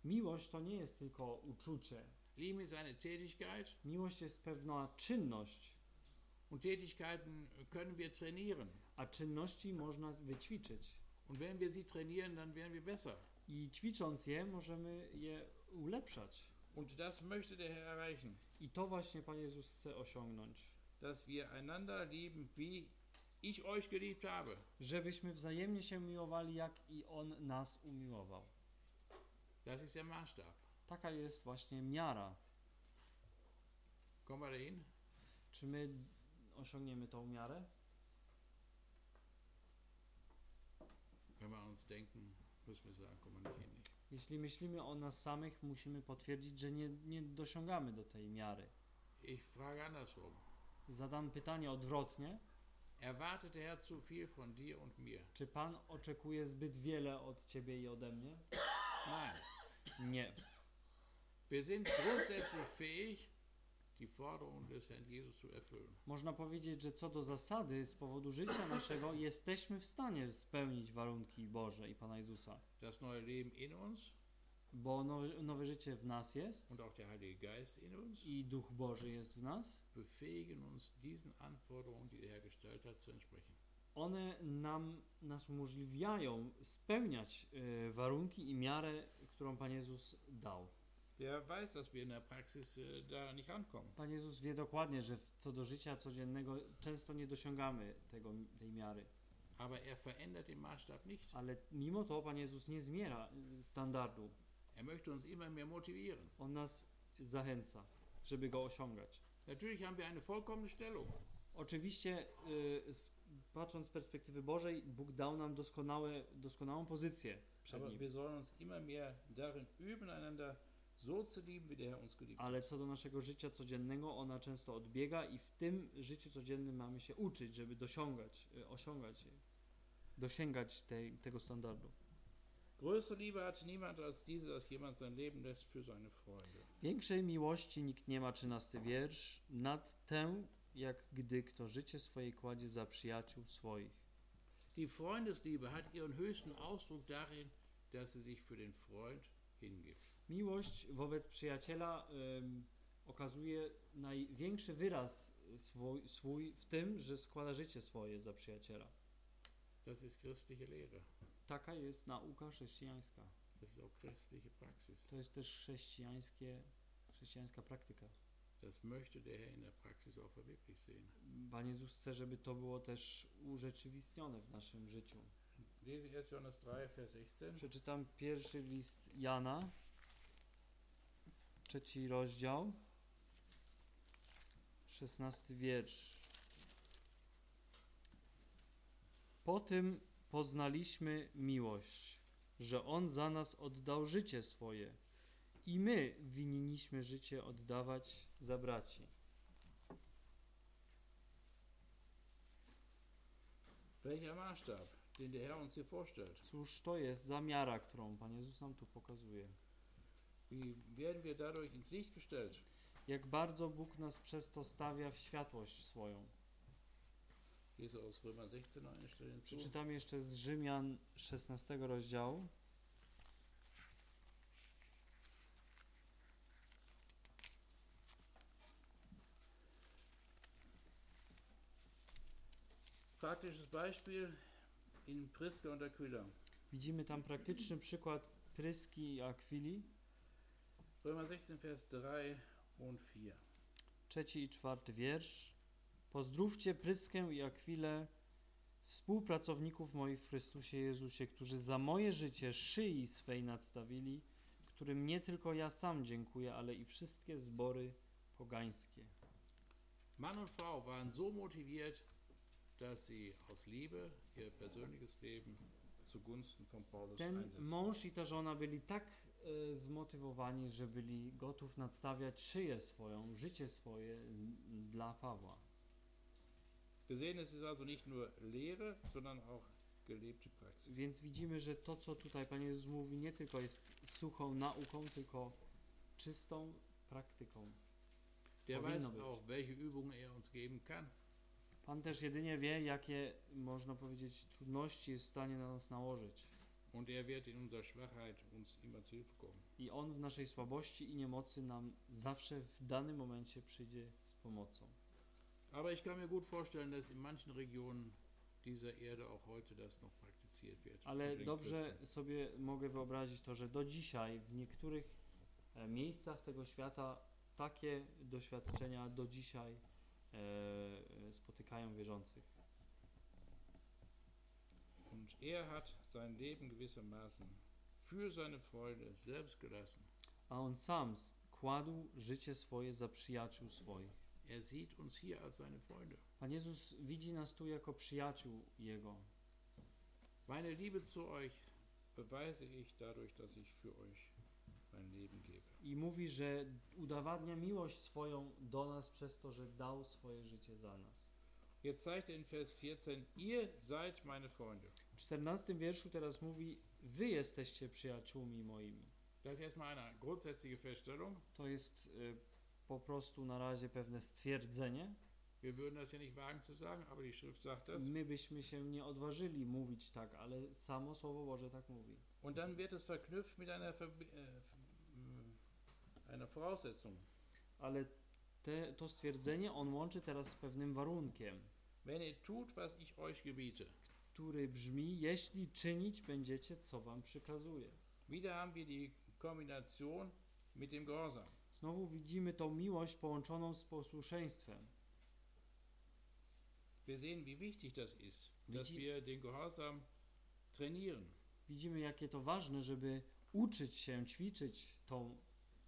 [SPEAKER 2] Miłość to nie jest tylko uczucie.
[SPEAKER 1] Lieben ist eine Tätigkeit
[SPEAKER 2] Miłość jest pewna czynność,
[SPEAKER 1] und Tätigkeiten können wir trainieren.
[SPEAKER 2] a czynności można wyćwiczyć.
[SPEAKER 1] Und wenn wir sie trainieren, dann werden wir besser.
[SPEAKER 2] I ćwicząc je, możemy je ulepszać.
[SPEAKER 1] Und das möchte der Herr erreichen,
[SPEAKER 2] I to właśnie Pan Jezus chce osiągnąć.
[SPEAKER 1] dass wir einander lieben, wie ich euch geliebt habe.
[SPEAKER 2] Żebyśmy wzajemnie się miłowali, jak i On nas umiłował.
[SPEAKER 1] Das ist der Maßstab.
[SPEAKER 2] Taka jest właśnie miara.
[SPEAKER 1] Kommen wir dahin?
[SPEAKER 2] Czy my osiągniemy tą miarę?
[SPEAKER 1] Wenn wir uns denken, müssen wir sagen, kommen wir nicht hin.
[SPEAKER 2] Jeśli myślimy o nas samych, musimy potwierdzić, że nie, nie dosiągamy do tej miary. Zadam pytanie odwrotnie.
[SPEAKER 1] Erwartet der Herr zu viel von dir und mir?
[SPEAKER 2] Czy Pan oczekuje zbyt wiele od Ciebie i ode mnie?
[SPEAKER 1] Nein.
[SPEAKER 2] Nie.
[SPEAKER 1] Wir sind grundsätzlich fähig,
[SPEAKER 2] Można powiedzieć, że co do zasady, z powodu życia naszego, jesteśmy w stanie spełnić warunki Boże i Pana Jezusa.
[SPEAKER 1] Das neue Leben in uns
[SPEAKER 2] Bo nowe, nowe życie w nas jest
[SPEAKER 1] und auch der Heilige Geist in uns
[SPEAKER 2] i Duch Boży jest w nas.
[SPEAKER 1] befähigen uns, diesen Anforderungen, die Herr gestellt hat, zu entsprechen.
[SPEAKER 2] One nam, nas umożliwiają spełniać y, warunki i miarę, którą Pan Jezus dał.
[SPEAKER 1] Der weiß, dass wir in der Praxis äh, da nicht.
[SPEAKER 2] Pan Jezus wie dokładnie, że co do życia codziennego często nie dosiągamy tego, tej miary.
[SPEAKER 1] Aber er verändert den Maßstab nicht.
[SPEAKER 2] Ale mimo to Pan Jezus nie zmiera y, standardu.
[SPEAKER 1] Er möchte uns immer mehr motivieren.
[SPEAKER 2] On nas zachęca, żeby go osiągać.
[SPEAKER 1] Natürlich haben wir eine vollkommene Stellung.
[SPEAKER 2] Oczywiście, y, patrząc z perspektywy Bożej, Bóg dał nam doskonałe, doskonałą pozycję przed
[SPEAKER 1] Aber
[SPEAKER 2] Nim.
[SPEAKER 1] wir sollen uns immer mehr darin üben, einander
[SPEAKER 2] Ale co do naszego życia codziennego, ona często odbiega i w tym życiu codziennym mamy się uczyć, żeby dosiągać, y, osiągać dosięgać tej, tego standardu. Większej miłości nikt nie ma, 13 wiersz, nad tę, jak gdy kto życie swoje kładzie za przyjaciół swoich.
[SPEAKER 1] Die Freundesliebe hat ihren höchsten Ausdruck darin, dass sie sich für den Freund hingibt.
[SPEAKER 2] Miłość wobec przyjaciela ym, okazuje największy wyraz swój, swój w tym, że składa życie swoje za przyjaciela.
[SPEAKER 1] Das ist christliche Lehre.
[SPEAKER 2] Taka jest nauka chrześcijańska.
[SPEAKER 1] Das ist auch christliche Praxis.
[SPEAKER 2] To jest też chrześcijańskie, chrześcijańska praktyka.
[SPEAKER 1] Das möchte der Herr in der Praxis auch verwirklicht sehen.
[SPEAKER 2] Pan Jezus chce, żeby to było też urzeczywistnione w naszym życiu.
[SPEAKER 1] Lese 1. Johannes 3, Vers 16.
[SPEAKER 2] Przeczytam pierwszy list Jana, trzeci rozdział, szesnasty wiersz. Po tym poznaliśmy miłość, że On za nas oddał życie swoje i my winniśmy życie oddawać za braci.
[SPEAKER 1] Welcher Maßstab, den der Herr uns hier vorstellt?
[SPEAKER 2] Cóż to jest za miara, którą Pan Jezus nam tu pokazuje? Jak bardzo Bóg nas przez to stawia w światłość swoją.
[SPEAKER 1] Lese aus Römer 16 noch eine Stelle hinzu.
[SPEAKER 2] Przeczytam jeszcze z Rzymian 16 rozdziału.
[SPEAKER 1] Praktisches Beispiel in Priska und Aquila.
[SPEAKER 2] Widzimy tam praktyczny przykład Pryski i Akwili,
[SPEAKER 1] Römer 16, Vers 3 und 4.
[SPEAKER 2] trzeci i czwarty wiersz. Pozdrówcie Pryskę i Akwilę, współpracowników moich w Chrystusie Jezusie, którzy za moje życie szyi swej nadstawili, którym nie tylko ja sam dziękuję, ale i wszystkie zbory pogańskie.
[SPEAKER 1] Mann und Frau waren so motiviert, dass sie aus Liebe ihr persönliches Leben zugunsten von Paulus
[SPEAKER 2] Ten mąż i ta żona byli tak zmotywowani, że byli gotów nadstawiać szyję swoją, życie swoje dla Pawła.
[SPEAKER 1] Gesehen ist es also nicht nur Lehre, sondern auch gelebte Praxis.
[SPEAKER 2] Więc widzimy, że to, co tutaj Pan Jezus mówi, nie tylko jest suchą nauką, tylko czystą praktyką.
[SPEAKER 1] Der
[SPEAKER 2] Powinno
[SPEAKER 1] weiß
[SPEAKER 2] być.
[SPEAKER 1] auch, welche Übungen er uns geben kann.
[SPEAKER 2] Pan też jedynie wie, jakie, można powiedzieć, trudności jest w stanie na nas nałożyć.
[SPEAKER 1] Und er wird in unserer Schwachheit uns immer zu Hilfe kommen.
[SPEAKER 2] I On w naszej słabości i niemocy nam zawsze w danym momencie przyjdzie z pomocą.
[SPEAKER 1] Aber ich kann mir gut vorstellen, dass in manchen Regionen dieser Erde auch heute das noch praktiziert wird.
[SPEAKER 2] Ale dobrze sobie mogę wyobrazić to, że do dzisiaj w niektórych e, miejscach tego świata takie doświadczenia do dzisiaj e, e, spotykają wierzących.
[SPEAKER 1] Er hat sein Leben gewissermaßen für seine Freunde selbst gelassen.
[SPEAKER 2] A on sam s- kładł życie swoje za przyjaciół swoich.
[SPEAKER 1] Er sieht uns hier als seine Freunde.
[SPEAKER 2] Pan Jezus widzi nas tu jako przyjaciół Jego.
[SPEAKER 1] Meine Liebe zu euch beweise ich dadurch, dass ich für euch mein Leben gebe.
[SPEAKER 2] I mówi, że udowadnia miłość swoją do nas przez to, że dał swoje życie za nas.
[SPEAKER 1] Jetzt zeigt er in Vers 14, ihr seid meine Freunde.
[SPEAKER 2] W 14 wierszu teraz mówi: Wy jesteście przyjaciółmi moimi.
[SPEAKER 1] Das ist erstmal eine grundsätzliche Feststellung.
[SPEAKER 2] To jest y, po prostu na razie pewne stwierdzenie.
[SPEAKER 1] Wir würden das ja nicht wagen zu sagen, aber die Schrift sagt das.
[SPEAKER 2] My byśmy się nie odważyli mówić tak, ale samo Słowo Boże tak mówi.
[SPEAKER 1] Und dann wird es verknüpft mit einer, Verbi- äh, m, einer Voraussetzung.
[SPEAKER 2] Ale te, to stwierdzenie on łączy teraz z pewnym warunkiem,
[SPEAKER 1] Wenn ihr tut, was ich euch gebiete.
[SPEAKER 2] Który brzmi: Jeśli czynić będziecie, co wam przykazuję.
[SPEAKER 1] Wieder haben wir die Kombination mit dem Gehorsam.
[SPEAKER 2] Znowu widzimy tą miłość połączoną z posłuszeństwem.
[SPEAKER 1] Wir sehen, wie wichtig das ist, dass
[SPEAKER 2] Widzi-
[SPEAKER 1] wir den Gehorsam trainieren.
[SPEAKER 2] Widzimy, jakie to ważne, żeby uczyć się, ćwiczyć tą,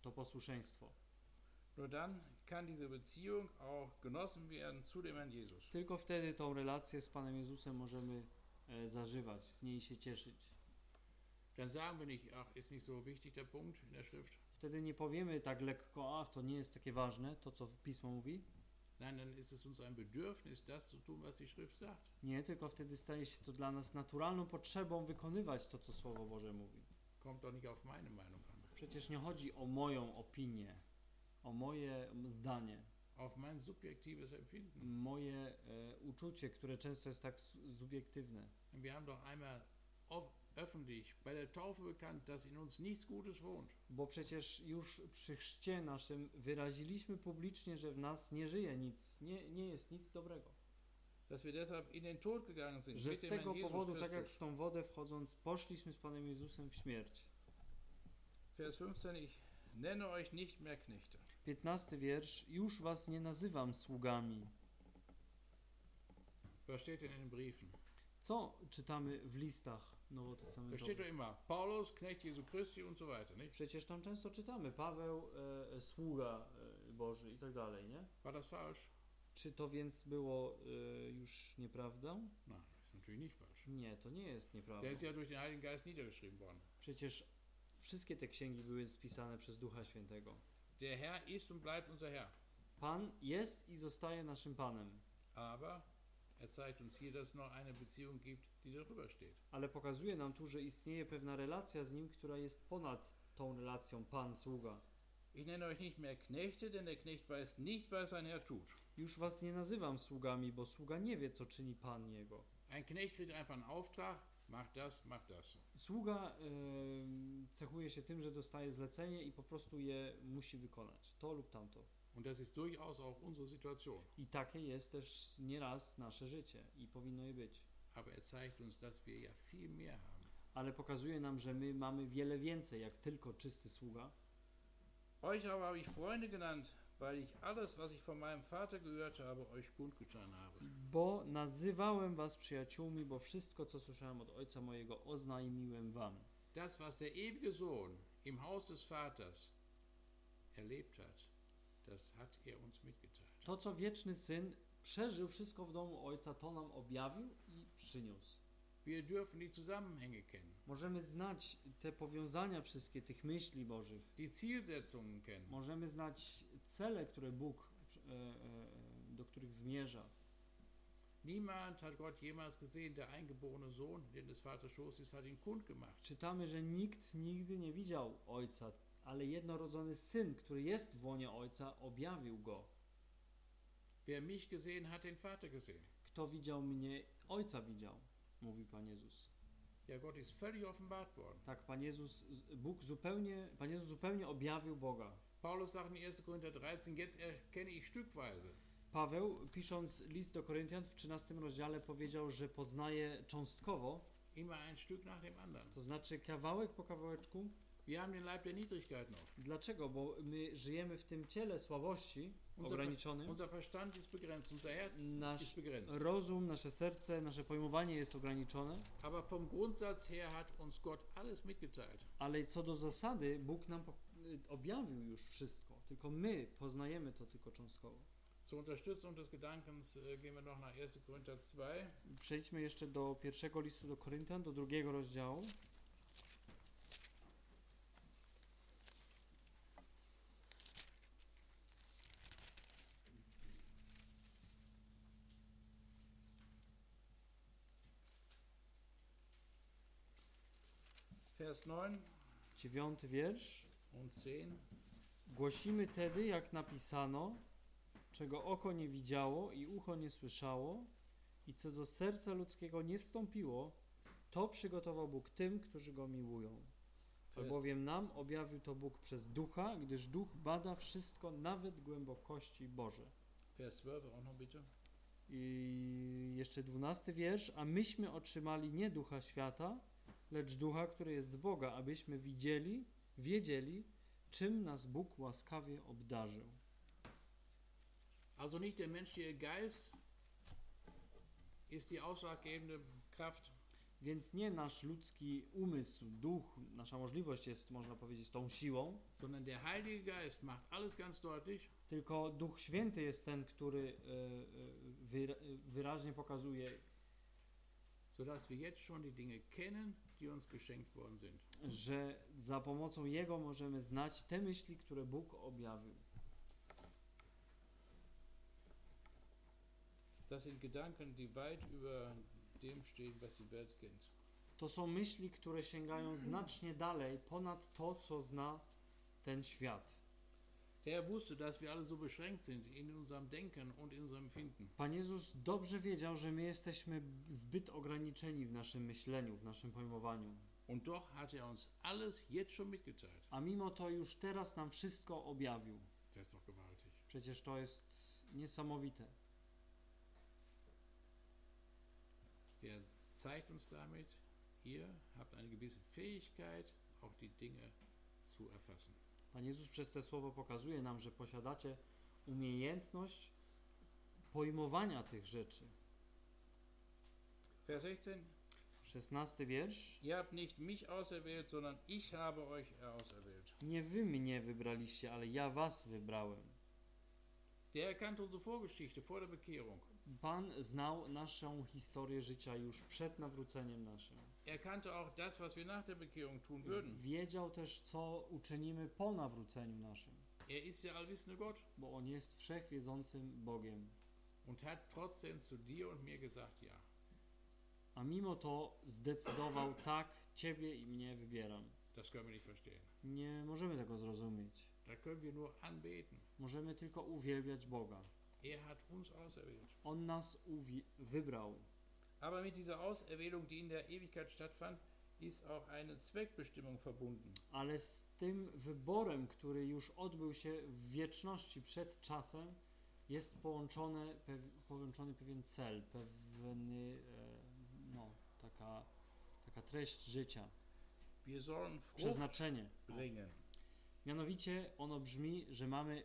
[SPEAKER 2] to posłuszeństwo.
[SPEAKER 1] Nur dann kann diese Beziehung auch genossen werden zu dem Herrn Jesus.
[SPEAKER 2] Tylko wtedy tą relację z Panem Jezusem możemy zażywać, z niej się cieszyć.
[SPEAKER 1] Dann sagen wir nicht, ach, ist nicht so wichtig der Punkt in der Schrift.
[SPEAKER 2] Wtedy nie powiemy tak lekko, ach, to nie jest takie ważne, to co Pismo mówi.
[SPEAKER 1] Nein, dann ist es uns ein Bedürfnis, das zu tun, was die Schrift sagt.
[SPEAKER 2] Nie, tylko wtedy staje się to dla nas naturalną potrzebą wykonywać to, co Słowo Boże mówi.
[SPEAKER 1] Kommt doch nicht auf meine Meinung an.
[SPEAKER 2] Przecież nie chodzi o moją opinię, o moje zdanie,
[SPEAKER 1] Auf mein subjektives Empfinden.
[SPEAKER 2] moje e, uczucie, które często jest tak subiektywne.
[SPEAKER 1] Wir haben doch einmal off- öffentlich bei der Taufe bekannt, dass in uns nichts Gutes wohnt.
[SPEAKER 2] Bo przecież już przy chrzcie naszym wyraziliśmy publicznie, że w nas nie żyje nic, nie, nie jest nic dobrego.
[SPEAKER 1] Dass wir deshalb in den Tod gegangen sind.
[SPEAKER 2] Że z tego powodu, tak jak w tą wodę wchodząc, poszliśmy z Panem Jezusem w śmierć.
[SPEAKER 1] Vers 15, ich nenne euch nicht mehr Knechte.
[SPEAKER 2] 15 wiersz. Już was nie nazywam sługami.
[SPEAKER 1] Was steht in den Briefen?
[SPEAKER 2] Co czytamy w listach
[SPEAKER 1] steht doch immer Paulus, Knecht Jesu Christi und so weiter, nicht?
[SPEAKER 2] Przecież tam często czytamy Paweł, e, sługa e, Boży i tak dalej, nie?
[SPEAKER 1] War das falsch?
[SPEAKER 2] Czy to więc było e, już nieprawdą?
[SPEAKER 1] Nein, das ist natürlich nicht falsch.
[SPEAKER 2] Nie, to nie jest nieprawda.
[SPEAKER 1] Der ist ja durch den Heiligen Geist niedergeschrieben worden.
[SPEAKER 2] Przecież wszystkie te księgi były spisane przez Ducha Świętego.
[SPEAKER 1] Der Herr ist und bleibt unser Herr.
[SPEAKER 2] Pan jest i zostaje naszym Panem,
[SPEAKER 1] Aber er zeigt uns hier, dass es noch eine Beziehung gibt, die darüber steht.
[SPEAKER 2] ale pokazuje nam tu, że istnieje pewna relacja z Nim, która jest ponad tą relacją Pan-sługa.
[SPEAKER 1] Ich nenne euch nicht mehr Knechte, denn der Knecht weiß nicht, was sein Herr tut.
[SPEAKER 2] Już was nie nazywam sługami, bo sługa nie wie, co czyni Pan jego.
[SPEAKER 1] Ein Knecht kriegt einfach einen Auftrag, mach das, mach das.
[SPEAKER 2] Sługa em, cechuje się tym, że dostaje zlecenie i po prostu je musi wykonać. To lub tamto.
[SPEAKER 1] Und das ist durchaus auch unsere Situation.
[SPEAKER 2] I takie jest też nieraz nasze życie i powinno je być.
[SPEAKER 1] Aber er zeigt uns, dass wir ja viel mehr haben.
[SPEAKER 2] Ale pokazuje nam, że my mamy wiele więcej jak tylko czysty sługa.
[SPEAKER 1] Euch aber habe ich Freunde genannt, weil ich alles, was ich von meinem Vater gehört habe, euch kundgetan habe.
[SPEAKER 2] Bo nazywałem was przyjaciółmi, bo wszystko, co słyszałem od ojca mojego, oznajmiłem wam.
[SPEAKER 1] Das, was der ewige Sohn im Haus des Vaters erlebt hat, das hat er uns mitgeteilt.
[SPEAKER 2] To, co wieczny syn przeżył wszystko w domu ojca, to nam objawił i przyniósł.
[SPEAKER 1] Wir dürfen die Zusammenhänge kennen,
[SPEAKER 2] Możemy znać te powiązania wszystkie tych myśli Bożych.
[SPEAKER 1] die Zielsetzungen kennen.
[SPEAKER 2] Możemy znać cele, które Bóg, e, e, do których zmierza.
[SPEAKER 1] Niemand hat Gott jemals gesehen, der eingeborene Sohn, der des Vaters Schoß ist, hat ihn kundgemacht.
[SPEAKER 2] Czytamy, że nikt nigdy nie widział ojca, ale jednorodzony syn, który jest w łonie ojca, objawił go.
[SPEAKER 1] Wer mich gesehen hat, den Vater gesehen.
[SPEAKER 2] Kto widział mnie, ojca widział, mówi Pan Jezus.
[SPEAKER 1] Ja, Gott ist völlig offenbart worden.
[SPEAKER 2] Tak, Pan Jezus, Bóg zupełnie, Pan Jezus zupełnie objawił Boga.
[SPEAKER 1] Paulus sagt in 1. Korinther 13, jetzt erkenne ich stückweise.
[SPEAKER 2] Paweł, pisząc list do Koryntian w 13 rozdziale, powiedział, że poznaje cząstkowo,
[SPEAKER 1] immer ein Stück nach dem anderen.
[SPEAKER 2] to znaczy kawałek po kawałeczku.
[SPEAKER 1] Wir haben den Leib der Niedrigkeit noch.
[SPEAKER 2] Dlaczego? Bo my żyjemy w tym ciele słabości
[SPEAKER 1] Unser,
[SPEAKER 2] ograniczonym.
[SPEAKER 1] unser Verstand ist begrenzt, unser Herz
[SPEAKER 2] Nasz
[SPEAKER 1] ist begrenzt.
[SPEAKER 2] rozum, nasze serce, nasze pojmowanie jest ograniczone,
[SPEAKER 1] Aber vom Grundsatz her hat uns Gott alles mitgeteilt.
[SPEAKER 2] ale co do zasady, Bóg nam objawił już wszystko, tylko my poznajemy to tylko cząstkowo.
[SPEAKER 1] Zur Unterstützung des Gedankens äh, gehen wir noch nach 1. Korinther 2.
[SPEAKER 2] Przejdźmy jeszcze do pierwszego listu do Koryntian, do drugiego rozdziału.
[SPEAKER 1] Vers 9
[SPEAKER 2] Dziewiąty wiersz.
[SPEAKER 1] Und 10.
[SPEAKER 2] Głosimy tedy, jak napisano, czego oko nie widziało i ucho nie słyszało, i co do serca ludzkiego nie wstąpiło, to przygotował Bóg tym, którzy go miłują. Albowiem nam objawił to Bóg przez ducha, gdyż duch bada wszystko, nawet głębokości Boże.
[SPEAKER 1] Vers 12 auch noch bitte.
[SPEAKER 2] I jeszcze dwunasty wiersz. A myśmy otrzymali nie ducha świata, lecz ducha, który jest z Boga, abyśmy widzieli, wiedzieli, czym nas Bóg łaskawie obdarzył.
[SPEAKER 1] Also nicht der menschliche Geist ist die ausschlaggebende Kraft,
[SPEAKER 2] Więc nie nasz ludzki umysł, duch, nasza możliwość jest, można powiedzieć, tą siłą,
[SPEAKER 1] sondern der Heilige Geist macht alles ganz deutlich
[SPEAKER 2] tylko Duch Święty jest ten, który e, e, wyra- wyraźnie pokazuje,
[SPEAKER 1] sodass wir jetzt schon die Dinge kennen, die uns geschenkt worden sind.
[SPEAKER 2] że za pomocą Jego możemy znać te myśli, które Bóg objawił.
[SPEAKER 1] Das sind Gedanken, die weit über dem stehen, was die Welt kennt.
[SPEAKER 2] To są myśli, które sięgają znacznie dalej, ponad to, co zna ten świat.
[SPEAKER 1] Herr wusste, dass wir alle so beschränkt sind in unserem Denken und in unserem Empfinden.
[SPEAKER 2] Pan Jezus dobrze wiedział, że my jesteśmy zbyt ograniczeni w naszym myśleniu, w naszym pojmowaniu.
[SPEAKER 1] Und doch hat er uns alles jetzt schon mitgeteilt.
[SPEAKER 2] A mimo to już teraz nam wszystko objawił.
[SPEAKER 1] Das ist doch gewaltig.
[SPEAKER 2] Przecież to jest niesamowite.
[SPEAKER 1] Der zeigt uns damit, ihr habt eine gewisse Fähigkeit, auch die Dinge zu erfassen.
[SPEAKER 2] Pan Jezus przez te słowo pokazuje nam, że posiadacie umiejętność pojmowania tych rzeczy.
[SPEAKER 1] Vers 16.
[SPEAKER 2] Szesnasty wiersz.
[SPEAKER 1] Ihr habt nicht mich auserwählt, sondern ich habe euch auserwählt.
[SPEAKER 2] Nie wy mnie wybraliście, ale ja was wybrałem.
[SPEAKER 1] Der erkannte unsere Vorgeschichte vor der Bekehrung.
[SPEAKER 2] Pan znał naszą historię życia już przed nawróceniem naszym.
[SPEAKER 1] Er kannte auch das, was wir nach der Bekehrung tun würden.
[SPEAKER 2] Wiedział też, co uczynimy po nawróceniu naszym,
[SPEAKER 1] Er ist der allwissende Gott
[SPEAKER 2] bo On jest wszechwiedzącym Bogiem.
[SPEAKER 1] und hat trotzdem zu dir und mir gesagt, ja.
[SPEAKER 2] A mimo to zdecydował tak, Ciebie i mnie wybieram.
[SPEAKER 1] Das können wir nicht verstehen.
[SPEAKER 2] Nie możemy tego zrozumieć.
[SPEAKER 1] Da können wir nur anbeten.
[SPEAKER 2] Możemy tylko uwielbiać Boga.
[SPEAKER 1] Er hat uns auserwählt.
[SPEAKER 2] On nas wybrał.
[SPEAKER 1] Aber mit dieser Auserwählung, die in der Ewigkeit stattfand, ist auch eine Zweckbestimmung verbunden.
[SPEAKER 2] Ale z tym wyborem, który już odbył się w wieczności przed czasem, jest połączone, pew, połączony pewien cel, pewny, e, no, taka, taka treść życia, przeznaczenie.
[SPEAKER 1] bringen.
[SPEAKER 2] Mianowicie ono brzmi, że mamy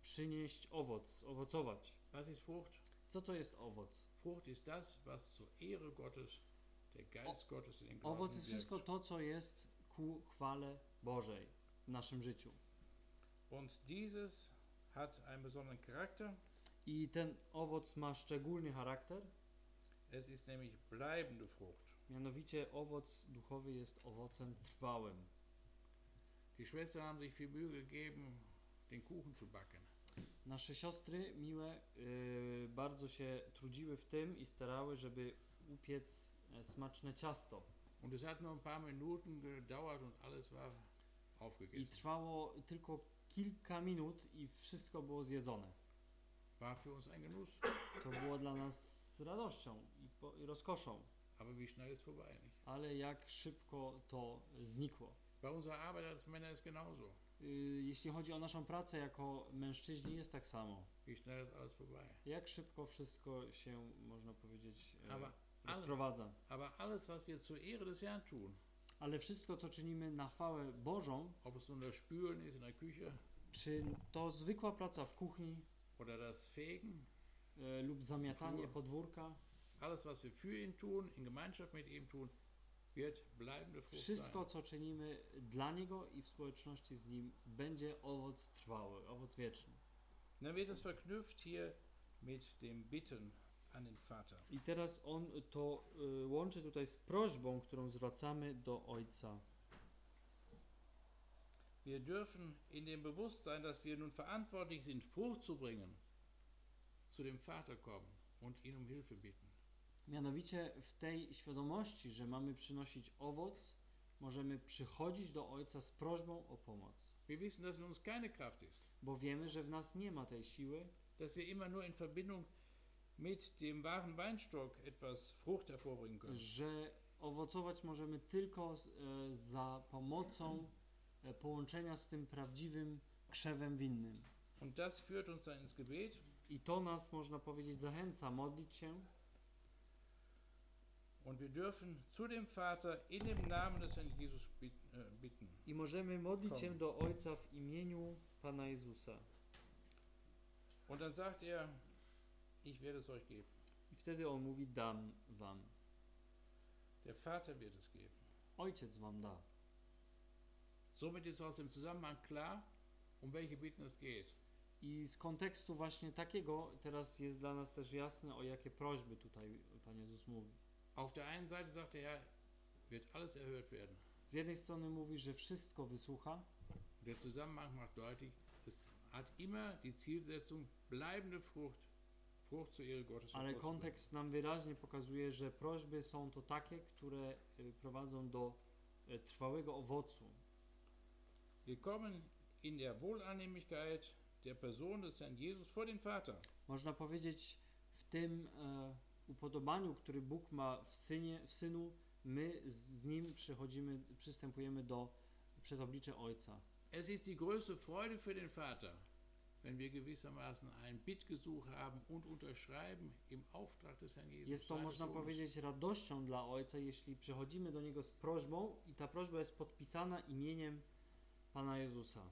[SPEAKER 2] przynieść owoc, owocować.
[SPEAKER 1] Was ist Frucht?
[SPEAKER 2] Co to jest owoc?
[SPEAKER 1] Frucht ist das, was zur Ehre Gottes, der Geist Gottes in den Glauben
[SPEAKER 2] Owoc jest wszystko to, co jest ku chwale Bożej w naszym życiu.
[SPEAKER 1] Und dieses hat einen besonderen Charakter.
[SPEAKER 2] I ten owoc ma szczególny charakter,
[SPEAKER 1] Es ist nämlich bleibende Frucht.
[SPEAKER 2] mianowicie owoc duchowy jest owocem trwałym.
[SPEAKER 1] Die Schwestern haben sich viel Mühe gegeben, den Kuchen zu backen.
[SPEAKER 2] Nasze siostry miłe y, bardzo się trudziły w tym i starały, żeby upiec e, smaczne ciasto.
[SPEAKER 1] Und es hat nur ein paar Minuten gedauert und alles war
[SPEAKER 2] I trwało tylko kilka minut i wszystko było zjedzone.
[SPEAKER 1] War für uns ein Genuss.
[SPEAKER 2] To było dla nas radością i, po, i rozkoszą,
[SPEAKER 1] Aber wie schnell ist vorbei, nicht?
[SPEAKER 2] ale jak szybko to znikło.
[SPEAKER 1] Bei unserer Arbeit als Männer ist genauso.
[SPEAKER 2] Y, jeśli chodzi o naszą pracę jako mężczyźni, jest tak samo. Jak szybko wszystko się, można powiedzieć,
[SPEAKER 1] Herrn tun,
[SPEAKER 2] Ale wszystko, co czynimy na chwałę Bożą, czy to zwykła praca w kuchni e, lub zamiatanie podwórka,
[SPEAKER 1] alles, was wir für ihn tun, in Gemeinschaft mit ihm tun,
[SPEAKER 2] wszystko, co czynimy dla Niego i w społeczności z Nim, będzie owoc trwały, owoc wieczny. I teraz on to y, łączy tutaj z prośbą, którą zwracamy do Ojca.
[SPEAKER 1] Wir dürfen in dem Bewusstsein, dass wir nun verantwortlich sind, Frucht zu bringen, zu dem Vater kommen und ihn um Hilfe bitten.
[SPEAKER 2] Mianowicie w tej świadomości, że mamy przynosić owoc, możemy przychodzić do Ojca z prośbą o pomoc.
[SPEAKER 1] Wir wissen, dass in uns keine Kraft ist,
[SPEAKER 2] Bo wiemy, że w nas nie ma tej siły,
[SPEAKER 1] dass wir immer nur in Verbindung mit dem wahren Weinstock etwas Frucht hervorbringen können.
[SPEAKER 2] że owocować możemy tylko e, za pomocą e, połączenia z tym prawdziwym krzewem winnym.
[SPEAKER 1] Und das führt uns dann ins Gebet.
[SPEAKER 2] I to nas, można powiedzieć, zachęca modlić się
[SPEAKER 1] Und wir dürfen zu dem Vater in dem Namen des Herrn Jesus äh, bitten.
[SPEAKER 2] i możemy modlić się do Ojca w imieniu Pana Jezusa.
[SPEAKER 1] Und dann sagt er, ich werde es euch geben.
[SPEAKER 2] I wtedy On mówi, dam wam.
[SPEAKER 1] Der Vater wird es geben.
[SPEAKER 2] Ojciec wam da.
[SPEAKER 1] Somit ist aus dem Zusammenhang klar, um welche Bitten es geht.
[SPEAKER 2] I z kontekstu właśnie takiego teraz jest dla nas też jasne, o jakie prośby tutaj Pan Jezus mówi.
[SPEAKER 1] Auf der einen Seite sagt der Herr, wird alles erhört werden.
[SPEAKER 2] Z jednej strony mówi, że wszystko wysłucha,
[SPEAKER 1] Der Zusammenhang macht deutlich, es hat immer die Zielsetzung, bleibende Frucht, Frucht zur Ehre Gottes.
[SPEAKER 2] ale kontekst nam wyraźnie pokazuje, że prośby są to takie, które prowadzą do trwałego owocu.
[SPEAKER 1] Wir kommen in der Wohlannehmlichkeit der Person des Herrn Jesus vor den Vater.
[SPEAKER 2] Można powiedzieć, w tym e, upodobaniu, który Bóg ma w, synie, w Synu, my z, Nim przychodzimy, przystępujemy do przed oblicze Ojca.
[SPEAKER 1] Es ist die größte Freude für den Vater, wenn wir gewissermaßen ein Bittgesuch haben und unterschreiben im Auftrag des Herrn Jesus.
[SPEAKER 2] Jest to, można powiedzieć, radością dla Ojca, jeśli przychodzimy do Niego z prośbą i ta prośba jest podpisana imieniem Pana Jezusa.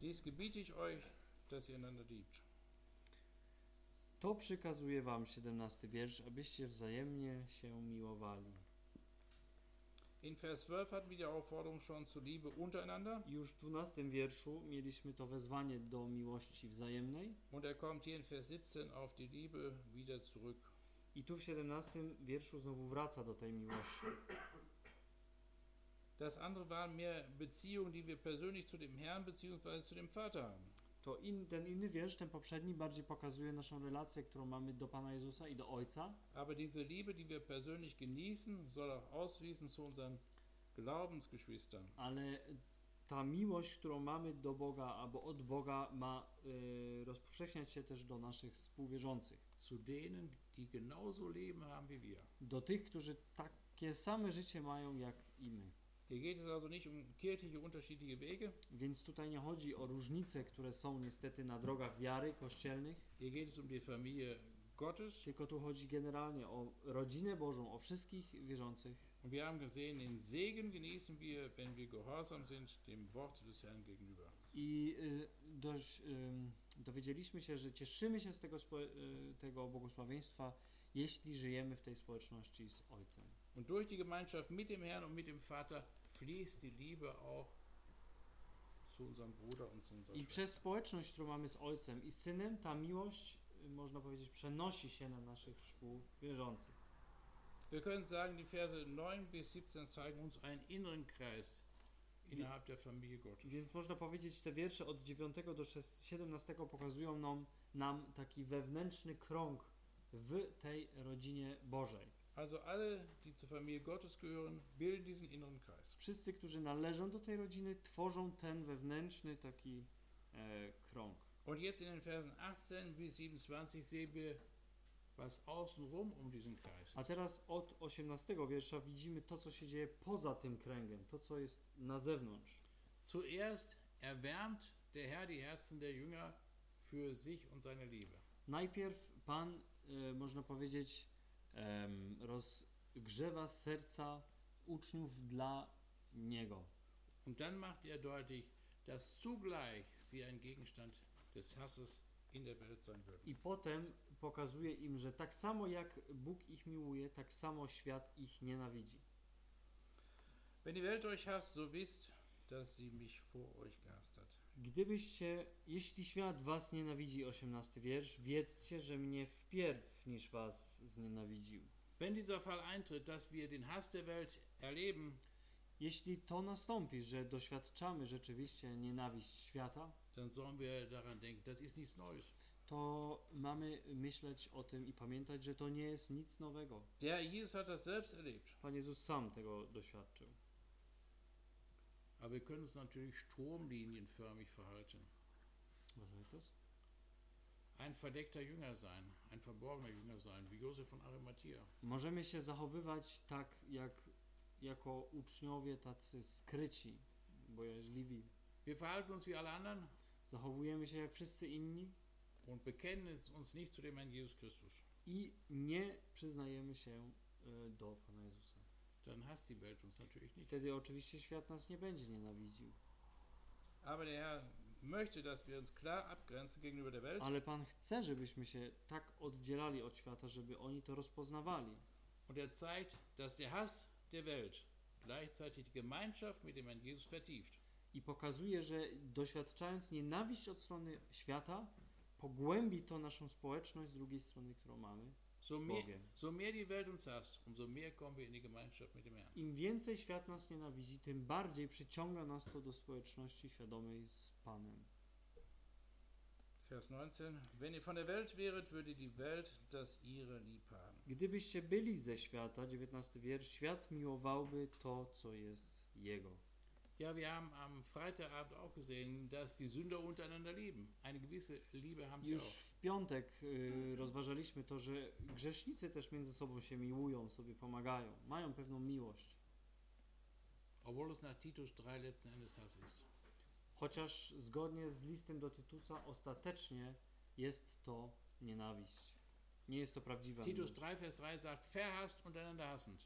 [SPEAKER 1] Dies gebiete ich euch, dass ihr einander liebt.
[SPEAKER 2] To przykazuje Wam 17 wiersz, abyście wzajemnie się miłowali.
[SPEAKER 1] In Vers 12 hatten wir die Aufforderung schon zur Liebe untereinander.
[SPEAKER 2] Już w 12 wierszu mieliśmy to wezwanie do miłości wzajemnej.
[SPEAKER 1] Und er kommt hier in Vers 17 auf die Liebe wieder zurück.
[SPEAKER 2] I tu w 17 wierszu znowu wraca do tej miłości.
[SPEAKER 1] Das andere waren mehr Beziehungen, die wir persönlich zu dem Herrn bzw. zu dem Vater haben.
[SPEAKER 2] To in, ten inny wiersz, ten poprzedni, bardziej pokazuje naszą relację, którą mamy do Pana Jezusa i do Ojca.
[SPEAKER 1] Aber diese Liebe, die wir persönlich genießen, soll auch ausfließen zu unseren Glaubensgeschwistern.
[SPEAKER 2] Ale ta miłość, którą mamy do Boga albo od Boga, ma y, rozpowszechniać się też do naszych współwierzących.
[SPEAKER 1] Zu denen, die genauso Leben haben wie wir.
[SPEAKER 2] Do tych, którzy takie same życie mają jak i my.
[SPEAKER 1] Hier geht es also nicht um kirchliche unterschiedliche Wege.
[SPEAKER 2] Więc tutaj nie chodzi o różnice, które są niestety na drogach wiary kościelnych,
[SPEAKER 1] Hier geht es um die Familie Gottes.
[SPEAKER 2] tylko tu chodzi generalnie o rodzinę Bożą, o wszystkich wierzących.
[SPEAKER 1] Und wir haben gesehen, den Segen genießen wir, wenn wir gehorsam sind dem Wort des Herrn gegenüber.
[SPEAKER 2] I y, dość, ym, dowiedzieliśmy się, że cieszymy się z tego, y, tego błogosławieństwa, jeśli żyjemy w tej społeczności z Ojcem.
[SPEAKER 1] Und durch die Gemeinschaft mit dem Herrn und mit dem Vater fließt die Liebe auch zu unserem Bruder und zu unserer
[SPEAKER 2] I przez społeczność, którą mamy z Ojcem i z Synem, ta miłość, y, można powiedzieć, przenosi się na naszych współwierzących.
[SPEAKER 1] Wir können sagen, die Verse 9 bis 17 zeigen uns einen inneren Kreis innerhalb der Familie Gottes.
[SPEAKER 2] Więc można powiedzieć, te wiersze od 9 do 6 17 pokazują nam, nam taki wewnętrzny krąg w tej rodzinie Bożej.
[SPEAKER 1] Also alle, die zur Familie Gottes gehören, bilden diesen inneren Kreis.
[SPEAKER 2] Wszyscy, którzy należą do tej rodziny, tworzą ten wewnętrzny taki e, krąg.
[SPEAKER 1] Und jetzt in den Versen 18 bis 27 sehen wir, was außenrum um diesen Kreis
[SPEAKER 2] A teraz od 18 wiersza widzimy to, co się dzieje poza tym kręgiem, to, co jest na zewnątrz.
[SPEAKER 1] Zuerst erwärmt der Herr die Herzen der Jünger für sich und seine Liebe.
[SPEAKER 2] Najpierw Pan, e, można powiedzieć, rozgrzewa serca uczniów dla Niego.
[SPEAKER 1] Und dann macht er deutlich, dass zugleich sie ein Gegenstand des Hasses in der Welt sein würden.
[SPEAKER 2] I potem pokazuje im, że tak samo jak Bóg ich miłuje, tak samo świat ich nienawidzi.
[SPEAKER 1] Wenn die Welt euch hasst, so wisst, dass sie mich vor euch gehasst.
[SPEAKER 2] Gdybyście, jeśli świat was nienawidzi, 18 wiersz, wiedzcie, że mnie wpierw niż was znienawidził.
[SPEAKER 1] Wenn dieser Fall eintritt, dass wir den Hass der Welt erleben,
[SPEAKER 2] Jeśli to nastąpi, że doświadczamy rzeczywiście nienawiść świata,
[SPEAKER 1] dann sollen wir daran denken, das ist nichts Neues.
[SPEAKER 2] to mamy myśleć o tym i pamiętać, że to nie jest nic nowego.
[SPEAKER 1] Der Jesus hat das selbst erlebt.
[SPEAKER 2] Pan Jezus sam tego doświadczył.
[SPEAKER 1] Aber wir können uns natürlich stromlinienförmig verhalten.
[SPEAKER 2] Was heißt das?
[SPEAKER 1] Ein verdeckter Jünger sein, ein verborgener Jünger sein, wie Josef von Arimathea.
[SPEAKER 2] Możemy się zachowywać tak, jak jako uczniowie tacy skryci, bojaźliwi.
[SPEAKER 1] Wir verhalten uns wie alle anderen
[SPEAKER 2] Zachowujemy się jak wszyscy inni
[SPEAKER 1] und bekennen uns nicht zu dem Herrn Jesus Christus.
[SPEAKER 2] i nie przyznajemy się y, do Pana Jezusa.
[SPEAKER 1] Dann hasst die Welt uns natürlich nicht.
[SPEAKER 2] Wtedy oczywiście świat nas nie będzie nienawidził.
[SPEAKER 1] Aber der Herr möchte, dass wir uns klar abgrenzen gegenüber der Welt
[SPEAKER 2] Ale Pan chce, żebyśmy się tak oddzielali od świata, żeby oni to rozpoznawali.
[SPEAKER 1] und er zeigt, dass der Hass der Welt gleichzeitig die Gemeinschaft mit dem Herrn Jesus vertieft.
[SPEAKER 2] I pokazuje, że doświadczając nienawiść od strony świata, pogłębi to naszą społeczność z drugiej strony, którą mamy
[SPEAKER 1] So mehr, so mehr die Welt uns hasst, umso mehr kommen wir in die Gemeinschaft mit dem Herrn.
[SPEAKER 2] Im więcej świat nas nienawidzi, tym bardziej przyciąga nas to do społeczności świadomej z Panem.
[SPEAKER 1] Vers 19. Wenn ihr von der Welt wäret, würde die Welt das ihre lieb haben.
[SPEAKER 2] Gdybyście byli ze świata, 19 wiersz, świat miłowałby to, co jest jego.
[SPEAKER 1] Ja, wir haben am Freitagabend auch gesehen, dass die Sünder untereinander lieben. Eine gewisse Liebe haben sie
[SPEAKER 2] Już
[SPEAKER 1] auch.
[SPEAKER 2] w piątek y, rozważaliśmy to, że grzesznicy też między sobą się miłują, sobie pomagają, mają pewną miłość.
[SPEAKER 1] Obwohl es nach Titus 3 letzten Endes Hass ist.
[SPEAKER 2] Chociaż zgodnie z listem do Tytusa ostatecznie jest to nienawiść. Nie jest to prawdziwa
[SPEAKER 1] Titus
[SPEAKER 2] miłość.
[SPEAKER 1] 3, Vers 3 sagt, verhasst untereinander hassend.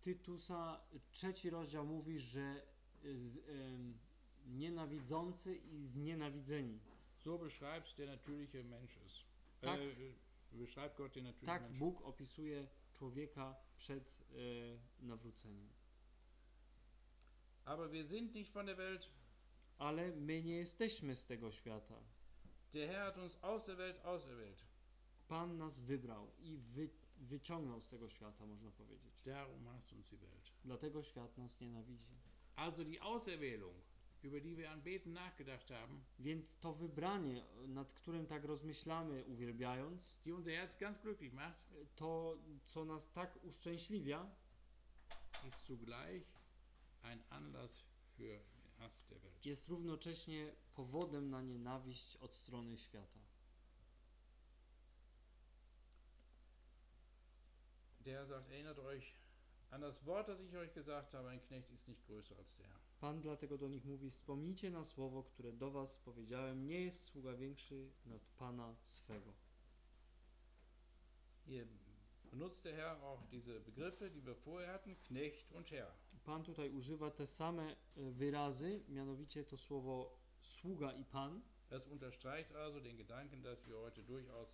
[SPEAKER 2] Tytusa trzeci rozdział mówi, że z, em, nienawidzący i znienawidzeni.
[SPEAKER 1] So beschreibt der natürliche Mensch es.
[SPEAKER 2] Tak.
[SPEAKER 1] Äh, beschreibt Gott den natürlichen
[SPEAKER 2] Tak
[SPEAKER 1] Menschen.
[SPEAKER 2] Bóg opisuje człowieka przed e, nawróceniem.
[SPEAKER 1] Aber wir sind nicht von der Welt.
[SPEAKER 2] Ale my nie jesteśmy z tego świata.
[SPEAKER 1] Der Herr hat uns aus der Welt auserwählt.
[SPEAKER 2] Pan nas wybrał i wy, wyciągnął z tego świata, można powiedzieć.
[SPEAKER 1] Darum hasst uns die Welt.
[SPEAKER 2] Dlatego świat nas nienawidzi.
[SPEAKER 1] Also die Auserwählung, über die wir anbeten nachgedacht haben,
[SPEAKER 2] Więc to wybranie, nad którym tak rozmyślamy, uwielbiając,
[SPEAKER 1] die unser Herz ganz glücklich macht,
[SPEAKER 2] to, co nas tak uszczęśliwia,
[SPEAKER 1] ist zugleich ein Anlass für Hass der Welt.
[SPEAKER 2] jest równocześnie powodem na nienawiść od strony świata.
[SPEAKER 1] Der sagt, erinnert euch an das Wort, das ich euch gesagt habe, ein Knecht ist nicht größer als der Herr.
[SPEAKER 2] Pan dlatego do nich mówi: Wspomnijcie na słowo, które do was powiedziałem, nie jest sługa większy nad Pana swego.
[SPEAKER 1] Hier benutzt der Herr auch diese Begriffe, die wir vorher hatten, Knecht und Herr.
[SPEAKER 2] Pan tutaj używa te same e, wyrazy, mianowicie to słowo sługa i Pan,
[SPEAKER 1] Das unterstreicht also den Gedanken, dass wir heute durchaus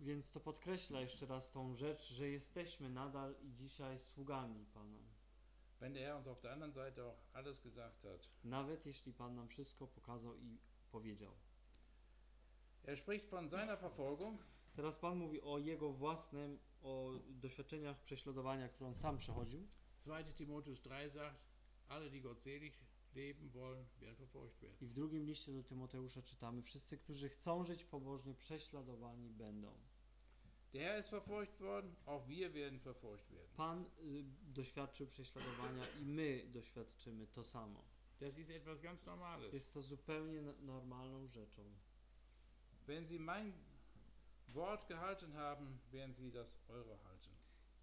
[SPEAKER 2] Więc to podkreśla jeszcze raz tą rzecz, że jesteśmy nadal i dzisiaj sługami Pana.
[SPEAKER 1] Wenn der Herr uns auf der anderen Seite auch alles gesagt hat.
[SPEAKER 2] Nawet jeśli Pan nam wszystko pokazał i powiedział.
[SPEAKER 1] Er spricht von seiner Verfolgung,
[SPEAKER 2] Teraz Pan mówi o jego własnym, o doświadczeniach prześladowania, które on sam przechodził.
[SPEAKER 1] 2 Timotheus 3 sagt, alle, die gottselig leben
[SPEAKER 2] I w drugim liście do Tymoteusza czytamy: Wszyscy, którzy chcą żyć pobożnie, prześladowani będą.
[SPEAKER 1] Der Herr ist verfolgt worden, auch wir werden verfolgt werden.
[SPEAKER 2] Pan y, doświadczył prześladowania i my doświadczymy to samo.
[SPEAKER 1] Das ist etwas ganz Normales.
[SPEAKER 2] Jest to zupełnie no- normalną rzeczą.
[SPEAKER 1] Wenn Sie mein Wort gehalten haben, werden Sie das eure halten.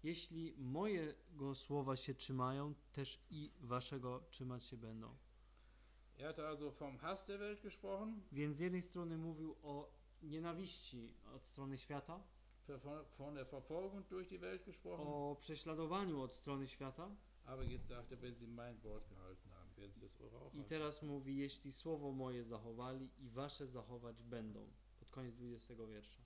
[SPEAKER 2] Jeśli mojego słowa się trzymają, też i waszego trzymać się będą.
[SPEAKER 1] Er hatte also vom Hass der Welt gesprochen,
[SPEAKER 2] Więc z jednej strony mówił o nienawiści od strony świata,
[SPEAKER 1] von, von der Verfolgung durch die Welt gesprochen,
[SPEAKER 2] o prześladowaniu od strony świata
[SPEAKER 1] aber jetzt sagt er, wenn sie mein Wort gehalten haben, werden sie das eure auch
[SPEAKER 2] i teraz mówi, jeśli słowo moje zachowali i wasze zachować będą. Pod koniec 20 wiersza.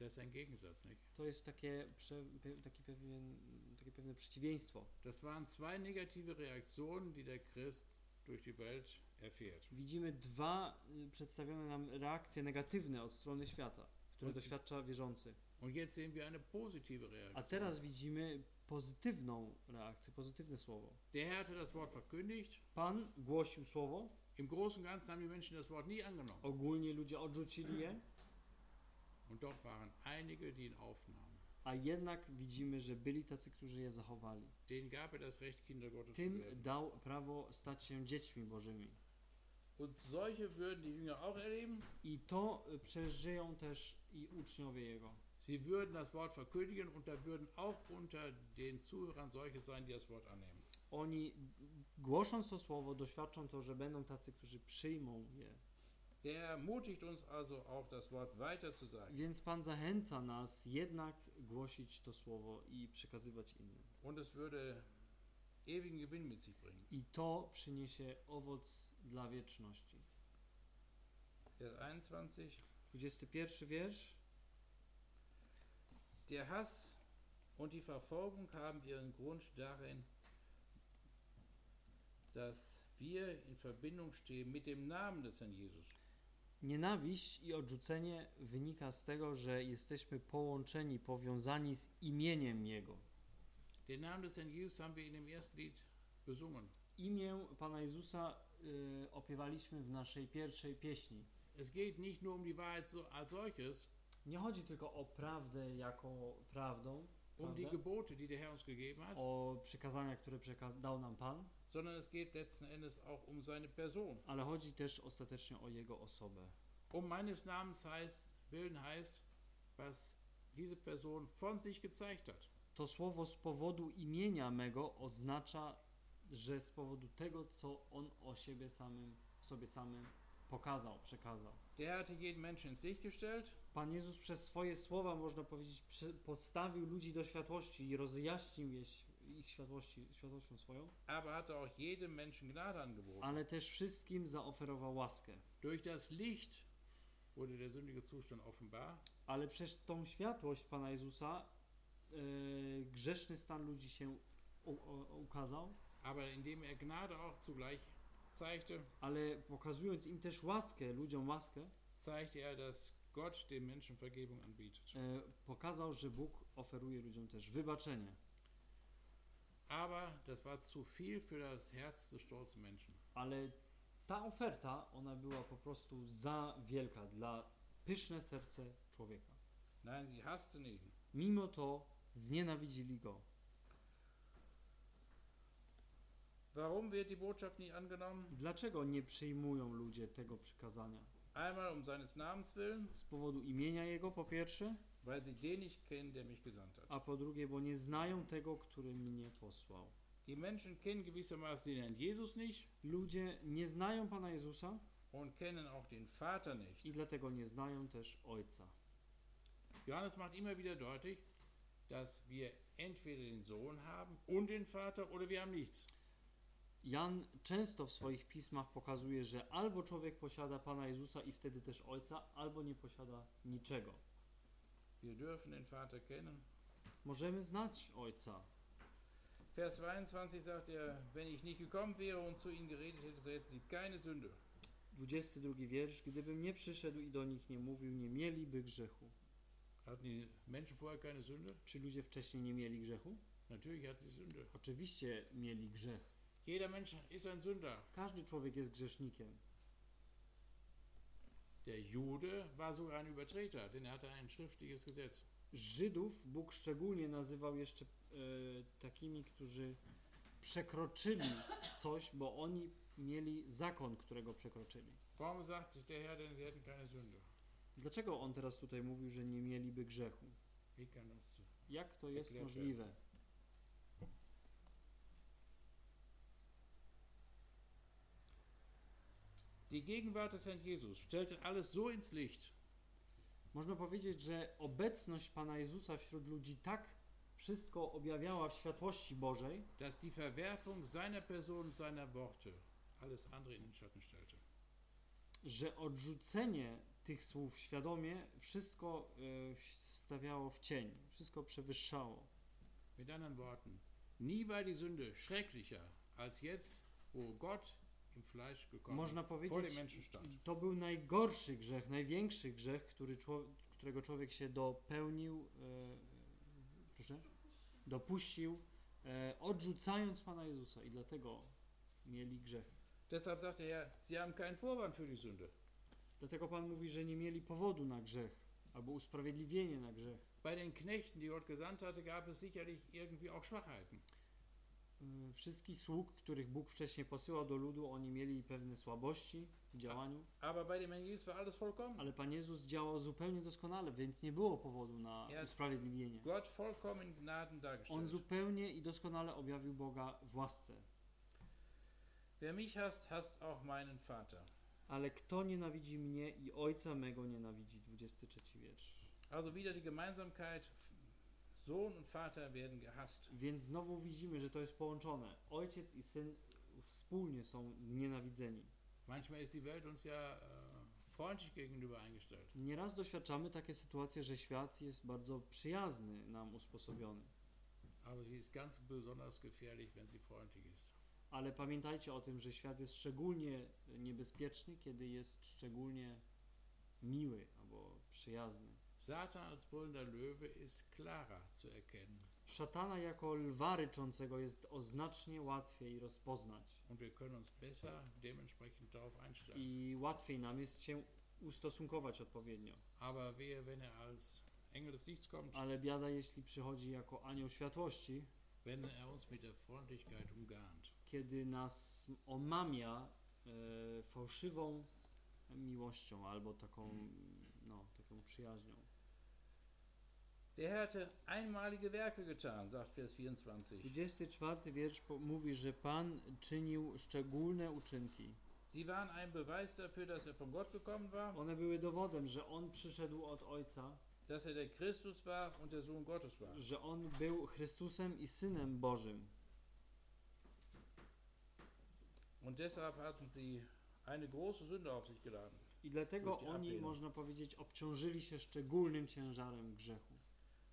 [SPEAKER 1] Das ist ein Gegensatz, nicht?
[SPEAKER 2] To jest takie, prze, taki pewien, takie pewne przeciwieństwo.
[SPEAKER 1] Das waren zwei negative Reaktionen, die der Christ durch die Welt erfährt.
[SPEAKER 2] Widzimy dwa y, przedstawione nam reakcje negatywne od strony świata, które doświadcza wierzący.
[SPEAKER 1] Und jetzt sehen wir eine positive
[SPEAKER 2] A
[SPEAKER 1] Reaktion.
[SPEAKER 2] teraz widzimy pozytywną reakcję, pozytywne słowo.
[SPEAKER 1] Der Herr hatte das Wort verkündigt.
[SPEAKER 2] Pan głosił słowo,
[SPEAKER 1] Im Großen und Ganzen haben die Menschen das Wort nie angenommen.
[SPEAKER 2] ogólnie ludzie odrzucili je,
[SPEAKER 1] Und doch waren einige, die ihn aufnahmen.
[SPEAKER 2] a jednak widzimy, że byli tacy, którzy je zachowali.
[SPEAKER 1] Denen gab er das Recht, Kinder Gottes
[SPEAKER 2] Tym dał prawo stać się dziećmi Bożymi.
[SPEAKER 1] Und solche würden die Jünger auch erleben.
[SPEAKER 2] I to przeżyją też i uczniowie Jego.
[SPEAKER 1] Sie würden das Wort verkündigen und da würden auch unter den Zuhörern solche sein, die das Wort annehmen.
[SPEAKER 2] Oni głosząc to słowo doświadczą to, że będą tacy, którzy przyjmą je.
[SPEAKER 1] Der ermutigt uns also auch, das Wort weiter zu sagen.
[SPEAKER 2] Więc Pan zachęca nas jednak głosić to słowo i przekazywać innym.
[SPEAKER 1] Und es würde ewigen Gewinn mit sich bringen.
[SPEAKER 2] I to przyniesie owoc dla wieczności.
[SPEAKER 1] Vers 21.
[SPEAKER 2] 21 wiersz.
[SPEAKER 1] Der Hass und die Verfolgung haben ihren Grund darin, dass wir in Verbindung stehen mit dem Namen des Herrn Jesus.
[SPEAKER 2] Nienawiść i odrzucenie wynika z tego, że jesteśmy połączeni, powiązani z imieniem Jego.
[SPEAKER 1] Den Namen des Herrn Jesus haben wir in dem ersten Lied besungen.
[SPEAKER 2] Imię Pana Jezusa y, opiewaliśmy w naszej pierwszej pieśni.
[SPEAKER 1] Es geht nicht nur um die Wahrheit so, als solches,
[SPEAKER 2] Nie chodzi tylko o prawdę jako prawdą,
[SPEAKER 1] um die
[SPEAKER 2] prawda?
[SPEAKER 1] Gebote, die der Herr uns gegeben hat,
[SPEAKER 2] o przykazania, które przekaz- dał nam Pan,
[SPEAKER 1] sondern es geht letzten Endes auch um seine Person.
[SPEAKER 2] ale chodzi też ostatecznie o Jego osobę.
[SPEAKER 1] Um meines Namens heißt, willen heißt, was diese Person von sich gezeigt hat.
[SPEAKER 2] To słowo z powodu imienia mego oznacza, że z powodu tego, co On o siebie samym, sobie samym pokazał, przekazał.
[SPEAKER 1] Der hatte jeden Menschen ins Licht gestellt,
[SPEAKER 2] Pan Jezus przez swoje słowa, można powiedzieć, podstawił ludzi do światłości i rozjaśnił je, ich światłości, światłością swoją,
[SPEAKER 1] aber hatte auch jedem Menschen Gnade angeboten.
[SPEAKER 2] ale też wszystkim zaoferował łaskę.
[SPEAKER 1] Durch das Licht wurde der sündige Zustand offenbar,
[SPEAKER 2] Ale przez tą światłość Pana Jezusa yy, grzeszny stan ludzi się u, u, ukazał,
[SPEAKER 1] aber indem er Gnade auch zugleich zeigte,
[SPEAKER 2] ale pokazując im też łaskę, ludziom łaskę,
[SPEAKER 1] zeigte er, dass Gott dem Menschen Vergebung anbietet.
[SPEAKER 2] e, pokazał, że Bóg oferuje ludziom też wybaczenie.
[SPEAKER 1] Aber das war zu viel für das Herz des stolzen Menschen.
[SPEAKER 2] Ale ta oferta, ona była po prostu za wielka dla pyszne serce człowieka.
[SPEAKER 1] Nein, sie hassten ihn.
[SPEAKER 2] Mimo to znienawidzili go.
[SPEAKER 1] Warum wird die Botschaft nicht angenommen?
[SPEAKER 2] Dlaczego nie przyjmują ludzie tego przykazania?
[SPEAKER 1] Einmal um seines Namens willen,
[SPEAKER 2] Z powodu imienia Jego po pierwsze,
[SPEAKER 1] weil sie den nicht kennen, der mich gesandt hat.
[SPEAKER 2] a po drugie, bo nie znają tego, który mnie posłał.
[SPEAKER 1] Die Menschen kennen gewissermaßen den Herrn Jesus nicht
[SPEAKER 2] Ludzie nie znają Pana Jezusa
[SPEAKER 1] und kennen auch den Vater nicht.
[SPEAKER 2] i dlatego nie znają też Ojca.
[SPEAKER 1] Johannes macht immer wieder deutlich, dass wir entweder den Sohn haben und den Vater oder wir haben nichts.
[SPEAKER 2] Jan często w swoich pismach pokazuje, że albo człowiek posiada Pana Jezusa i wtedy też Ojca, albo nie posiada niczego.
[SPEAKER 1] Wir dürfen den Vater kennen.
[SPEAKER 2] Możemy znać Ojca.
[SPEAKER 1] Vers 22 sagt er, wenn ich nicht gekommen wäre und zu ihnen geredet hätte, so hätten sie keine Sünde.
[SPEAKER 2] 22 wiersz. Gdybym nie przyszedł i do nich nie mówił, nie mieliby grzechu.
[SPEAKER 1] Hatten die Menschen vorher keine Sünde?
[SPEAKER 2] Czy ludzie wcześniej nie mieli grzechu?
[SPEAKER 1] Natürlich hat sie Sünde.
[SPEAKER 2] Oczywiście mieli grzech.
[SPEAKER 1] Jeder Mensch ist ein Sünder.
[SPEAKER 2] Każdy człowiek jest grzesznikiem.
[SPEAKER 1] Der Jude war sogar ein Übertreter, denn er hatte ein schriftliches Gesetz.
[SPEAKER 2] Żydów Bóg szczególnie nazywał jeszcze e, takimi, którzy przekroczyli coś, bo oni mieli zakon, którego przekroczyli.
[SPEAKER 1] Warum sagt der Herr denn, sie hätten keine Sünde?
[SPEAKER 2] Dlaczego on teraz tutaj mówił, że nie mieliby grzechu? Jak to jest możliwe?
[SPEAKER 1] Die Gegenwart des Herrn Jesus stellte alles so ins Licht,
[SPEAKER 2] Można powiedzieć, że obecność Pana Jezusa wśród ludzi tak wszystko objawiała w światłości Bożej,
[SPEAKER 1] dass die Verwerfung seiner Person und seiner Worte alles andere in den Schatten stellte.
[SPEAKER 2] że odrzucenie tych słów świadomie wszystko e, stawiało w cień, wszystko przewyższało.
[SPEAKER 1] Mit anderen Worten, nie war die Sünde schrecklicher als jetzt, wo Gott
[SPEAKER 2] Można powiedzieć, to był najgorszy grzech, największy grzech, który czło- którego człowiek się dopełnił, e, proszę, dopuścił, e, odrzucając Pana Jezusa i dlatego mieli grzech.
[SPEAKER 1] Deshalb sagt Herr, sie haben keinen Vorwand für die Sünde.
[SPEAKER 2] Dlatego Pan mówi, że nie mieli powodu na grzech albo usprawiedliwienie na grzech.
[SPEAKER 1] Bei den Knechten, die Gott gesandt hatte, gab es sicherlich irgendwie auch Schwachheiten.
[SPEAKER 2] Y, Wszystkich sług, których Bóg wcześniej posyłał do ludu, oni mieli pewne słabości w działaniu,
[SPEAKER 1] Aber bei dem Herrn Jesus war alles vollkommen.
[SPEAKER 2] ale Pan Jezus działał zupełnie doskonale, więc nie było powodu na usprawiedliwienie.
[SPEAKER 1] Gott vollkommen in Gnaden
[SPEAKER 2] On zupełnie i doskonale objawił Boga w łasce.
[SPEAKER 1] Wer mich hasst, hasst auch meinen Vater.
[SPEAKER 2] Ale kto nienawidzi mnie i ojca mego nienawidzi? 23 wiersz.
[SPEAKER 1] Also wieder die Gemeinsamkeit, Sohn und Vater werden gehasst.
[SPEAKER 2] Więc znowu widzimy, że to jest połączone. Ojciec i syn wspólnie są nienawidzeni.
[SPEAKER 1] Manchmal ist die Welt uns ja äh, freundlich gegenüber eingestellt.
[SPEAKER 2] Nieraz doświadczamy takie sytuacje, że świat jest bardzo przyjazny nam usposobiony.
[SPEAKER 1] Aber sie ist ganz besonders gefährlich, wenn sie freundlich ist.
[SPEAKER 2] Ale pamiętajcie o tym, że świat jest szczególnie niebezpieczny, kiedy jest szczególnie miły albo przyjazny.
[SPEAKER 1] Satan als brüllender Löwe ist klarer zu erkennen.
[SPEAKER 2] Szatana jako lwa ryczącego jest o znacznie łatwiej rozpoznać
[SPEAKER 1] Und wir können uns besser dementsprechend darauf einstellen.
[SPEAKER 2] i łatwiej nam jest się ustosunkować odpowiednio.
[SPEAKER 1] Aber wehe, wenn er als Engel des Lichts kommt,
[SPEAKER 2] Ale biada, jeśli przychodzi jako anioł światłości,
[SPEAKER 1] wenn er uns mit der Freundlichkeit umgarnt.
[SPEAKER 2] kiedy nas omamia e, fałszywą miłością albo taką, no, taką przyjaźnią.
[SPEAKER 1] Der hatte einmalige Werke getan, sagt Vers 24.
[SPEAKER 2] 24 wiersz mówi, że Pan czynił szczególne uczynki.
[SPEAKER 1] Sie waren ein Beweis dafür, dass er von Gott gekommen war,
[SPEAKER 2] One były dowodem, że On przyszedł od Ojca,
[SPEAKER 1] dass er der Christus war und der Sohn Gottes war.
[SPEAKER 2] że On był Chrystusem i Synem Bożym.
[SPEAKER 1] Und deshalb hatten sie eine große Sünde auf sich geladen.
[SPEAKER 2] I dlatego oni, można powiedzieć, obciążyli się szczególnym ciężarem grzechu.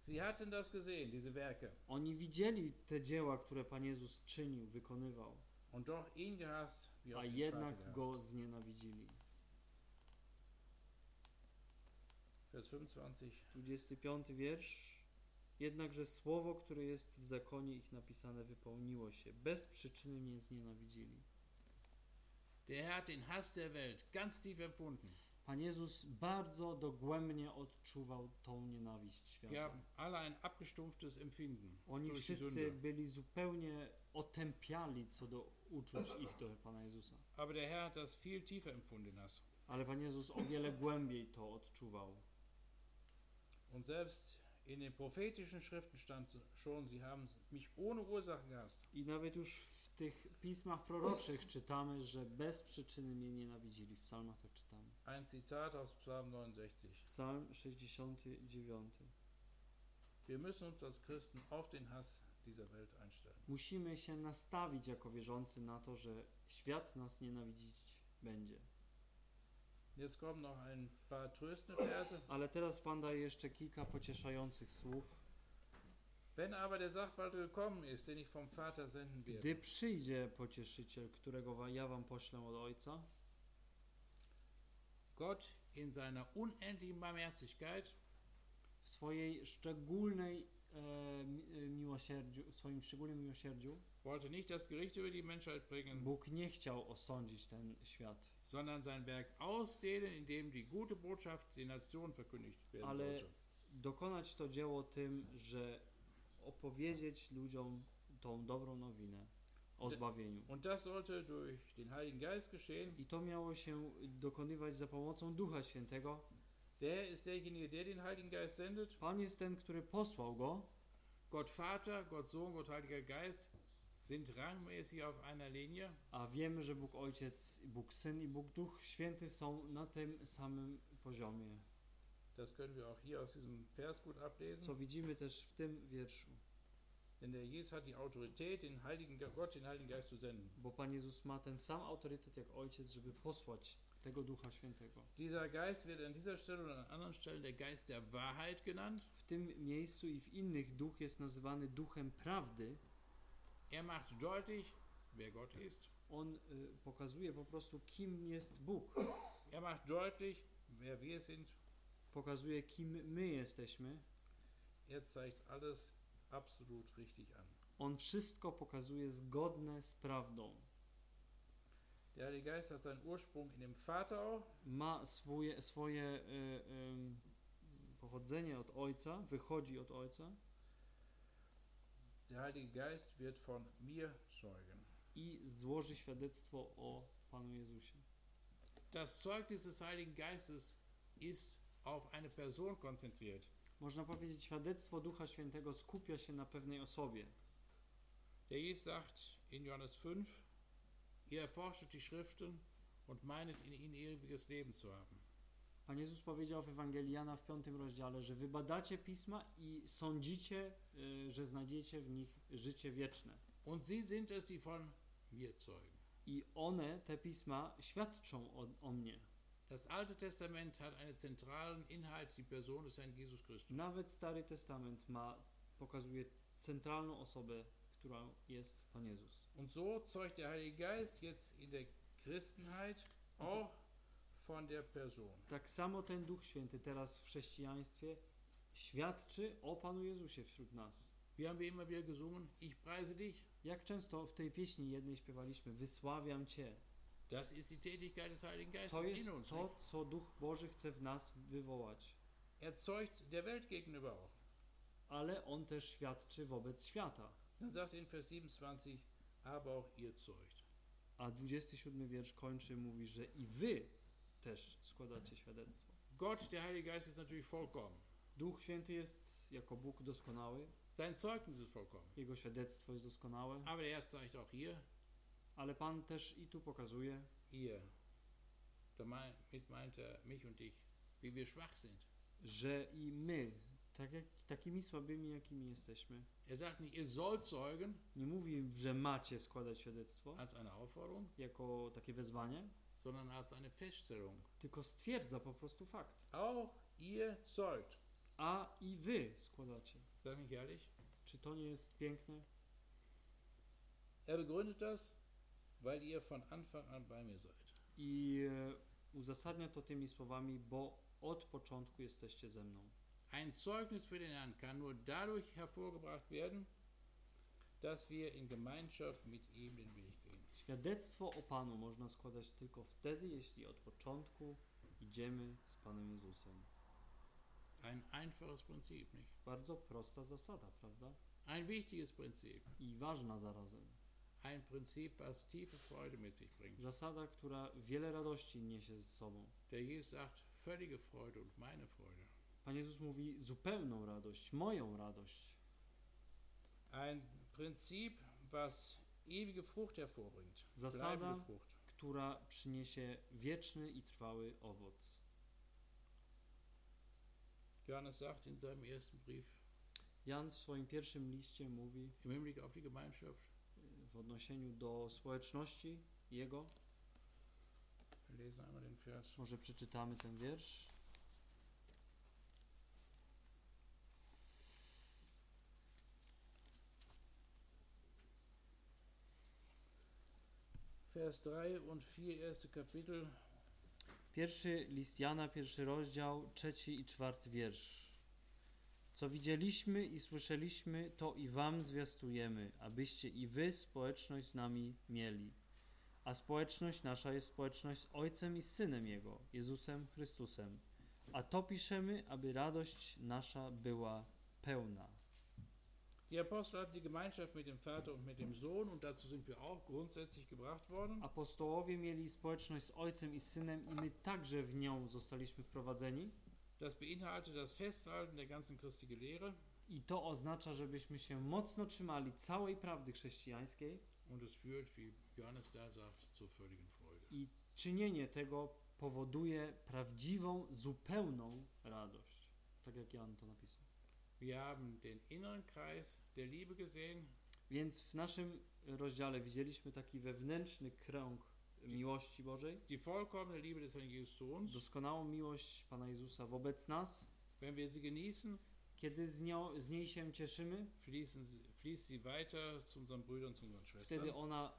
[SPEAKER 1] Sie hatten das gesehen, diese Werke,
[SPEAKER 2] Oni widzieli te dzieła, które Pan Jezus czynił, wykonywał,
[SPEAKER 1] und doch ihn gehasst, wie
[SPEAKER 2] a jednak. Go znienawidzili.
[SPEAKER 1] Vers 25.
[SPEAKER 2] 25 wiersz. Jednakże słowo, które jest w zakonie ich napisane, wypełniło się. Bez przyczyny mnie znienawidzili.
[SPEAKER 1] Der Herr hat den Hass der Welt ganz tief empfunden.
[SPEAKER 2] Pan Jezus bardzo dogłębnie odczuwał tą nienawiść świata. Oni wszyscy byli zupełnie otępiali co do uczuć ich do Pana Jezusa. Ale Pan Jezus o wiele głębiej to odczuwał.
[SPEAKER 1] Und selbst in den prophetischen Schriften stand schon, sie haben mich ohne Ursache gehasst.
[SPEAKER 2] I nawet już w tych pismach proroczych czytamy, że bez przyczyny mnie nienawidzili. W psalmach tak czytamy.
[SPEAKER 1] Ein Zitat aus Psalm 69.
[SPEAKER 2] Psalm 69.
[SPEAKER 1] Wir müssen uns als Christen auf den Hass dieser Welt einstellen.
[SPEAKER 2] Musimy się nastawić jako wierzący na to, że świat nas nienawidzić będzie.
[SPEAKER 1] Jetzt kommen noch ein paar tröstende Verse.
[SPEAKER 2] Ale teraz Pan daje jeszcze kilka pocieszających słów.
[SPEAKER 1] Wenn aber der Sachwalter gekommen ist, den ich vom Vater senden werde,
[SPEAKER 2] Gdy przyjdzie pocieszyciel, którego ja wam poślę od Ojca,
[SPEAKER 1] Gott in seiner unendlichen Barmherzigkeit
[SPEAKER 2] w swojej szczególnej e, e, miłosierdziu, swoim szczególnym miłosierdziu,
[SPEAKER 1] wollte nicht das Gericht über die Menschheit bringen,
[SPEAKER 2] Bóg nie chciał osądzić ten świat,
[SPEAKER 1] sondern sein Werk ausdehnen, indem die gute Botschaft den Nationen verkündigt werden
[SPEAKER 2] Ale-
[SPEAKER 1] sollte.
[SPEAKER 2] dokonać to dzieło tym, że opowiedzieć ludziom tą dobrą nowinę o zbawieniu. I to miało się dokonywać za pomocą Ducha Świętego.
[SPEAKER 1] Der ist derjenige, der den Heiligen Geist sendet.
[SPEAKER 2] Pan jest ten, który posłał go.
[SPEAKER 1] Gott Vater, Gott Sohn, Gott Heiliger Geist sind rangmäßig auf einer Linie.
[SPEAKER 2] A wiemy, że Bóg Ojciec, Bóg Syn i Bóg Duch Święty są na tym samym poziomie.
[SPEAKER 1] Das können wir auch hier aus diesem Vers gut ablesen.
[SPEAKER 2] Co widzimy też w tym wierszu.
[SPEAKER 1] Denn der Jesus hat die Autorität, den Heiligen Ge- Gott, den Heiligen Geist zu senden.
[SPEAKER 2] Bo Pan Jezus ma ten sam autorytet jak Ojciec, żeby posłać tego Ducha Świętego.
[SPEAKER 1] Dieser Geist wird an dieser Stelle und an anderen Stellen der Geist der Wahrheit genannt.
[SPEAKER 2] W tym miejscu i w innych Duch jest nazywany Duchem Prawdy.
[SPEAKER 1] Er macht deutlich, wer Gott ist.
[SPEAKER 2] On y, pokazuje po prostu, kim jest Bóg.
[SPEAKER 1] Er macht deutlich, wer wir sind.
[SPEAKER 2] Pokazuje, kim my jesteśmy.
[SPEAKER 1] Er zeigt alles absolut richtig an.
[SPEAKER 2] On wszystko pokazuje zgodne z prawdą.
[SPEAKER 1] Der Heilige Geist hat seinen Ursprung in dem Vater.
[SPEAKER 2] Ma swoje, swoje y, ym, pochodzenie od Ojca, wychodzi od Ojca
[SPEAKER 1] Der Heilige Geist wird von mir zeugen.
[SPEAKER 2] i złoży świadectwo o Panu Jezusie.
[SPEAKER 1] Das Zeugnis des Heiligen Geistes ist auf eine Person konzentriert.
[SPEAKER 2] Można powiedzieć, świadectwo Ducha Świętego skupia się na pewnej osobie.
[SPEAKER 1] Der Jesus sagt in Johannes 5, ihr erforschet die Schriften und meinet in ihnen ewiges Leben zu haben.
[SPEAKER 2] Pan Jezus powiedział w Ewangelii Jana w piątym rozdziale, że wybadacie pisma i sądzicie, y, że znajdziecie w nich życie wieczne.
[SPEAKER 1] Und sie sind es, die von mir zeugen.
[SPEAKER 2] I one, te pisma, świadczą o, o mnie.
[SPEAKER 1] Das Alte Testament hat einen zentralen Inhalt, die Person des Herrn Jesus Christus.
[SPEAKER 2] Nawet Stary Testament ma, pokazuje centralną osobę, którą jest Pan Jezus.
[SPEAKER 1] Und so zeugt der Heilige Geist jetzt in der Christenheit auch von der Person.
[SPEAKER 2] Tak samo ten Duch Święty teraz w chrześcijaństwie świadczy o Panu Jezusie wśród nas.
[SPEAKER 1] Wie haben wir immer wieder gesungen? Ich preise dich.
[SPEAKER 2] Jak często w tej pieśni jednej śpiewaliśmy, wysławiam Cię.
[SPEAKER 1] Das ist die Tätigkeit des Heiligen
[SPEAKER 2] To
[SPEAKER 1] Geistes in
[SPEAKER 2] jest
[SPEAKER 1] uns.
[SPEAKER 2] to, co Duch Boży chce w nas wywołać.
[SPEAKER 1] Er zeugt der Welt gegenüber auch.
[SPEAKER 2] Ale On też świadczy wobec świata.
[SPEAKER 1] Dann sagt er in Vers 27, aber auch ihr zeugt.
[SPEAKER 2] A 27 wiersz kończy, mówi, że i Wy też składacie świadectwo.
[SPEAKER 1] Gott, der Heilige Geist, ist natürlich vollkommen.
[SPEAKER 2] Duch Święty jest jako Bóg doskonały,
[SPEAKER 1] Sein Zeugnis ist vollkommen.
[SPEAKER 2] Jego świadectwo jest doskonałe,
[SPEAKER 1] Aber er zeigt auch hier,
[SPEAKER 2] ale Pan też i tu pokazuje.
[SPEAKER 1] Damit meint er mich und dich, wie wir schwach sind.
[SPEAKER 2] że i my, tak jak, takimi słabymi, jakimi jesteśmy,
[SPEAKER 1] Er sagt nicht, ihr sollt zeugen,
[SPEAKER 2] nie mówi, że macie składać świadectwo
[SPEAKER 1] als eine Aufforderung,
[SPEAKER 2] jako takie wezwanie,
[SPEAKER 1] sondern als eine Feststellung.
[SPEAKER 2] tylko stwierdza po prostu fakt.
[SPEAKER 1] Auch ihr zeugt.
[SPEAKER 2] A i wy składacie.
[SPEAKER 1] Ist das nicht herrlich?
[SPEAKER 2] Czy to nie jest piękne?
[SPEAKER 1] Er begründet das, weil ihr von Anfang an bei mir seid.
[SPEAKER 2] I e, uzasadnia to tymi słowami, bo od początku jesteście ze mną.
[SPEAKER 1] Ein Zeugnis für den Herrn kann nur dadurch hervorgebracht werden, dass wir in Gemeinschaft mit ihm den Weg gehen.
[SPEAKER 2] Świadectwo o Panu można składać tylko wtedy, jeśli od początku idziemy z Panem Jezusem.
[SPEAKER 1] Ein einfaches Prinzip, nicht?
[SPEAKER 2] Bardzo prosta zasada, prawda?
[SPEAKER 1] Ein wichtiges Prinzip.
[SPEAKER 2] I ważna zarazem.
[SPEAKER 1] Ein Prinzip, was tiefe Freude mit sich bringt.
[SPEAKER 2] Zasada, która wiele radości niesie ze sobą.
[SPEAKER 1] Der Jesus sagt, völlige Freude und meine Freude.
[SPEAKER 2] Pan Jezus mówi zupełną radość, moją radość.
[SPEAKER 1] Ein Prinzip, was ewige Frucht hervorbringt.
[SPEAKER 2] Zasada,
[SPEAKER 1] Frucht.
[SPEAKER 2] która przyniesie wieczny i trwały owoc.
[SPEAKER 1] Johannes sagt in seinem ersten Brief,
[SPEAKER 2] Jan w swoim pierwszym liście mówi
[SPEAKER 1] im Hinblick auf die Gemeinschaft,
[SPEAKER 2] w odniesieniu do społeczności jego, może przeczytamy ten wiersz.
[SPEAKER 1] Vers 3 und 4, erste Kapitel.
[SPEAKER 2] Pierwszy list Jana, pierwszy rozdział, trzeci i czwarty wiersz. Co widzieliśmy i słyszeliśmy, to i wam zwiastujemy, abyście i wy społeczność z nami mieli. A społeczność nasza jest społeczność z Ojcem i z Synem Jego, Jezusem Chrystusem. A to piszemy, aby radość nasza była pełna.
[SPEAKER 1] Die Apostel hatten die Gemeinschaft mit dem Vater und mit dem Sohn und dazu sind wir auch grundsätzlich gebracht worden.
[SPEAKER 2] Apostołowie mieli społeczność z Ojcem i z Synem i my także w nią zostaliśmy wprowadzeni.
[SPEAKER 1] Das beinhaltet das Festhalten der ganzen christlichen Lehre
[SPEAKER 2] I to oznacza, żebyśmy się mocno trzymali całej prawdy chrześcijańskiej
[SPEAKER 1] und es führt, wie Johannes da sagt, zur völligen Freude.
[SPEAKER 2] i czynienie tego powoduje prawdziwą, zupełną radość. Tak jak Jan to napisał.
[SPEAKER 1] Wir haben den inneren Kreis der Liebe gesehen,
[SPEAKER 2] Więc w naszym rozdziale widzieliśmy taki wewnętrzny krąg miłości Bożej,
[SPEAKER 1] die vollkommene Liebe des Herrn Jesus zu uns.
[SPEAKER 2] doskonałą miłość Pana Jezusa wobec nas.
[SPEAKER 1] Wenn wir sie genießen,
[SPEAKER 2] Kiedy z, nią, z niej się cieszymy,
[SPEAKER 1] fließen fließt sie weiter zu unseren Brüdern, zu unseren
[SPEAKER 2] wtedy
[SPEAKER 1] Schwestern.
[SPEAKER 2] ona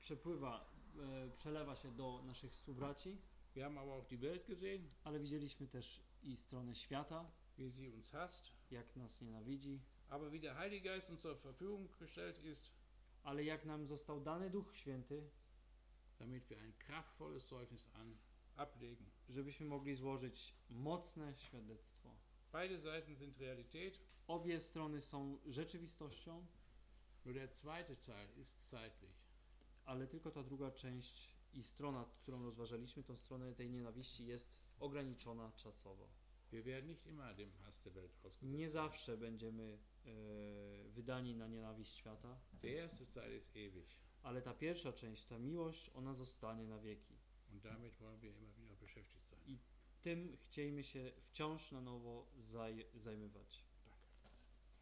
[SPEAKER 2] przepływa, e, przelewa się do naszych współbraci,
[SPEAKER 1] Wir haben aber auch die Welt gesehen,
[SPEAKER 2] ale widzieliśmy też i stronę świata,
[SPEAKER 1] wie sie uns hasst.
[SPEAKER 2] jak nas nienawidzi,
[SPEAKER 1] Aber wie der Heilige Geist uns zur Verfügung gestellt ist,
[SPEAKER 2] ale jak nam został dany Duch Święty,
[SPEAKER 1] damit wir ein kraftvolles Zeugnis an, ablegen.
[SPEAKER 2] żebyśmy mogli złożyć mocne świadectwo.
[SPEAKER 1] Beide Seiten sind Realität,
[SPEAKER 2] Obie strony są rzeczywistością,
[SPEAKER 1] nur der zweite Teil ist zeitlich.
[SPEAKER 2] ale tylko ta druga część i strona, którą rozważaliśmy, tą stronę tej nienawiści jest ograniczona czasowo. Nie zawsze będziemy e, wydani na nienawiść świata,
[SPEAKER 1] Der erste Teil ist ewig
[SPEAKER 2] ale ta pierwsza część, ta miłość, ona zostanie na wieki.
[SPEAKER 1] sein.
[SPEAKER 2] Tym chcielibyśmy się wciąż na nowo zaj- zajmować.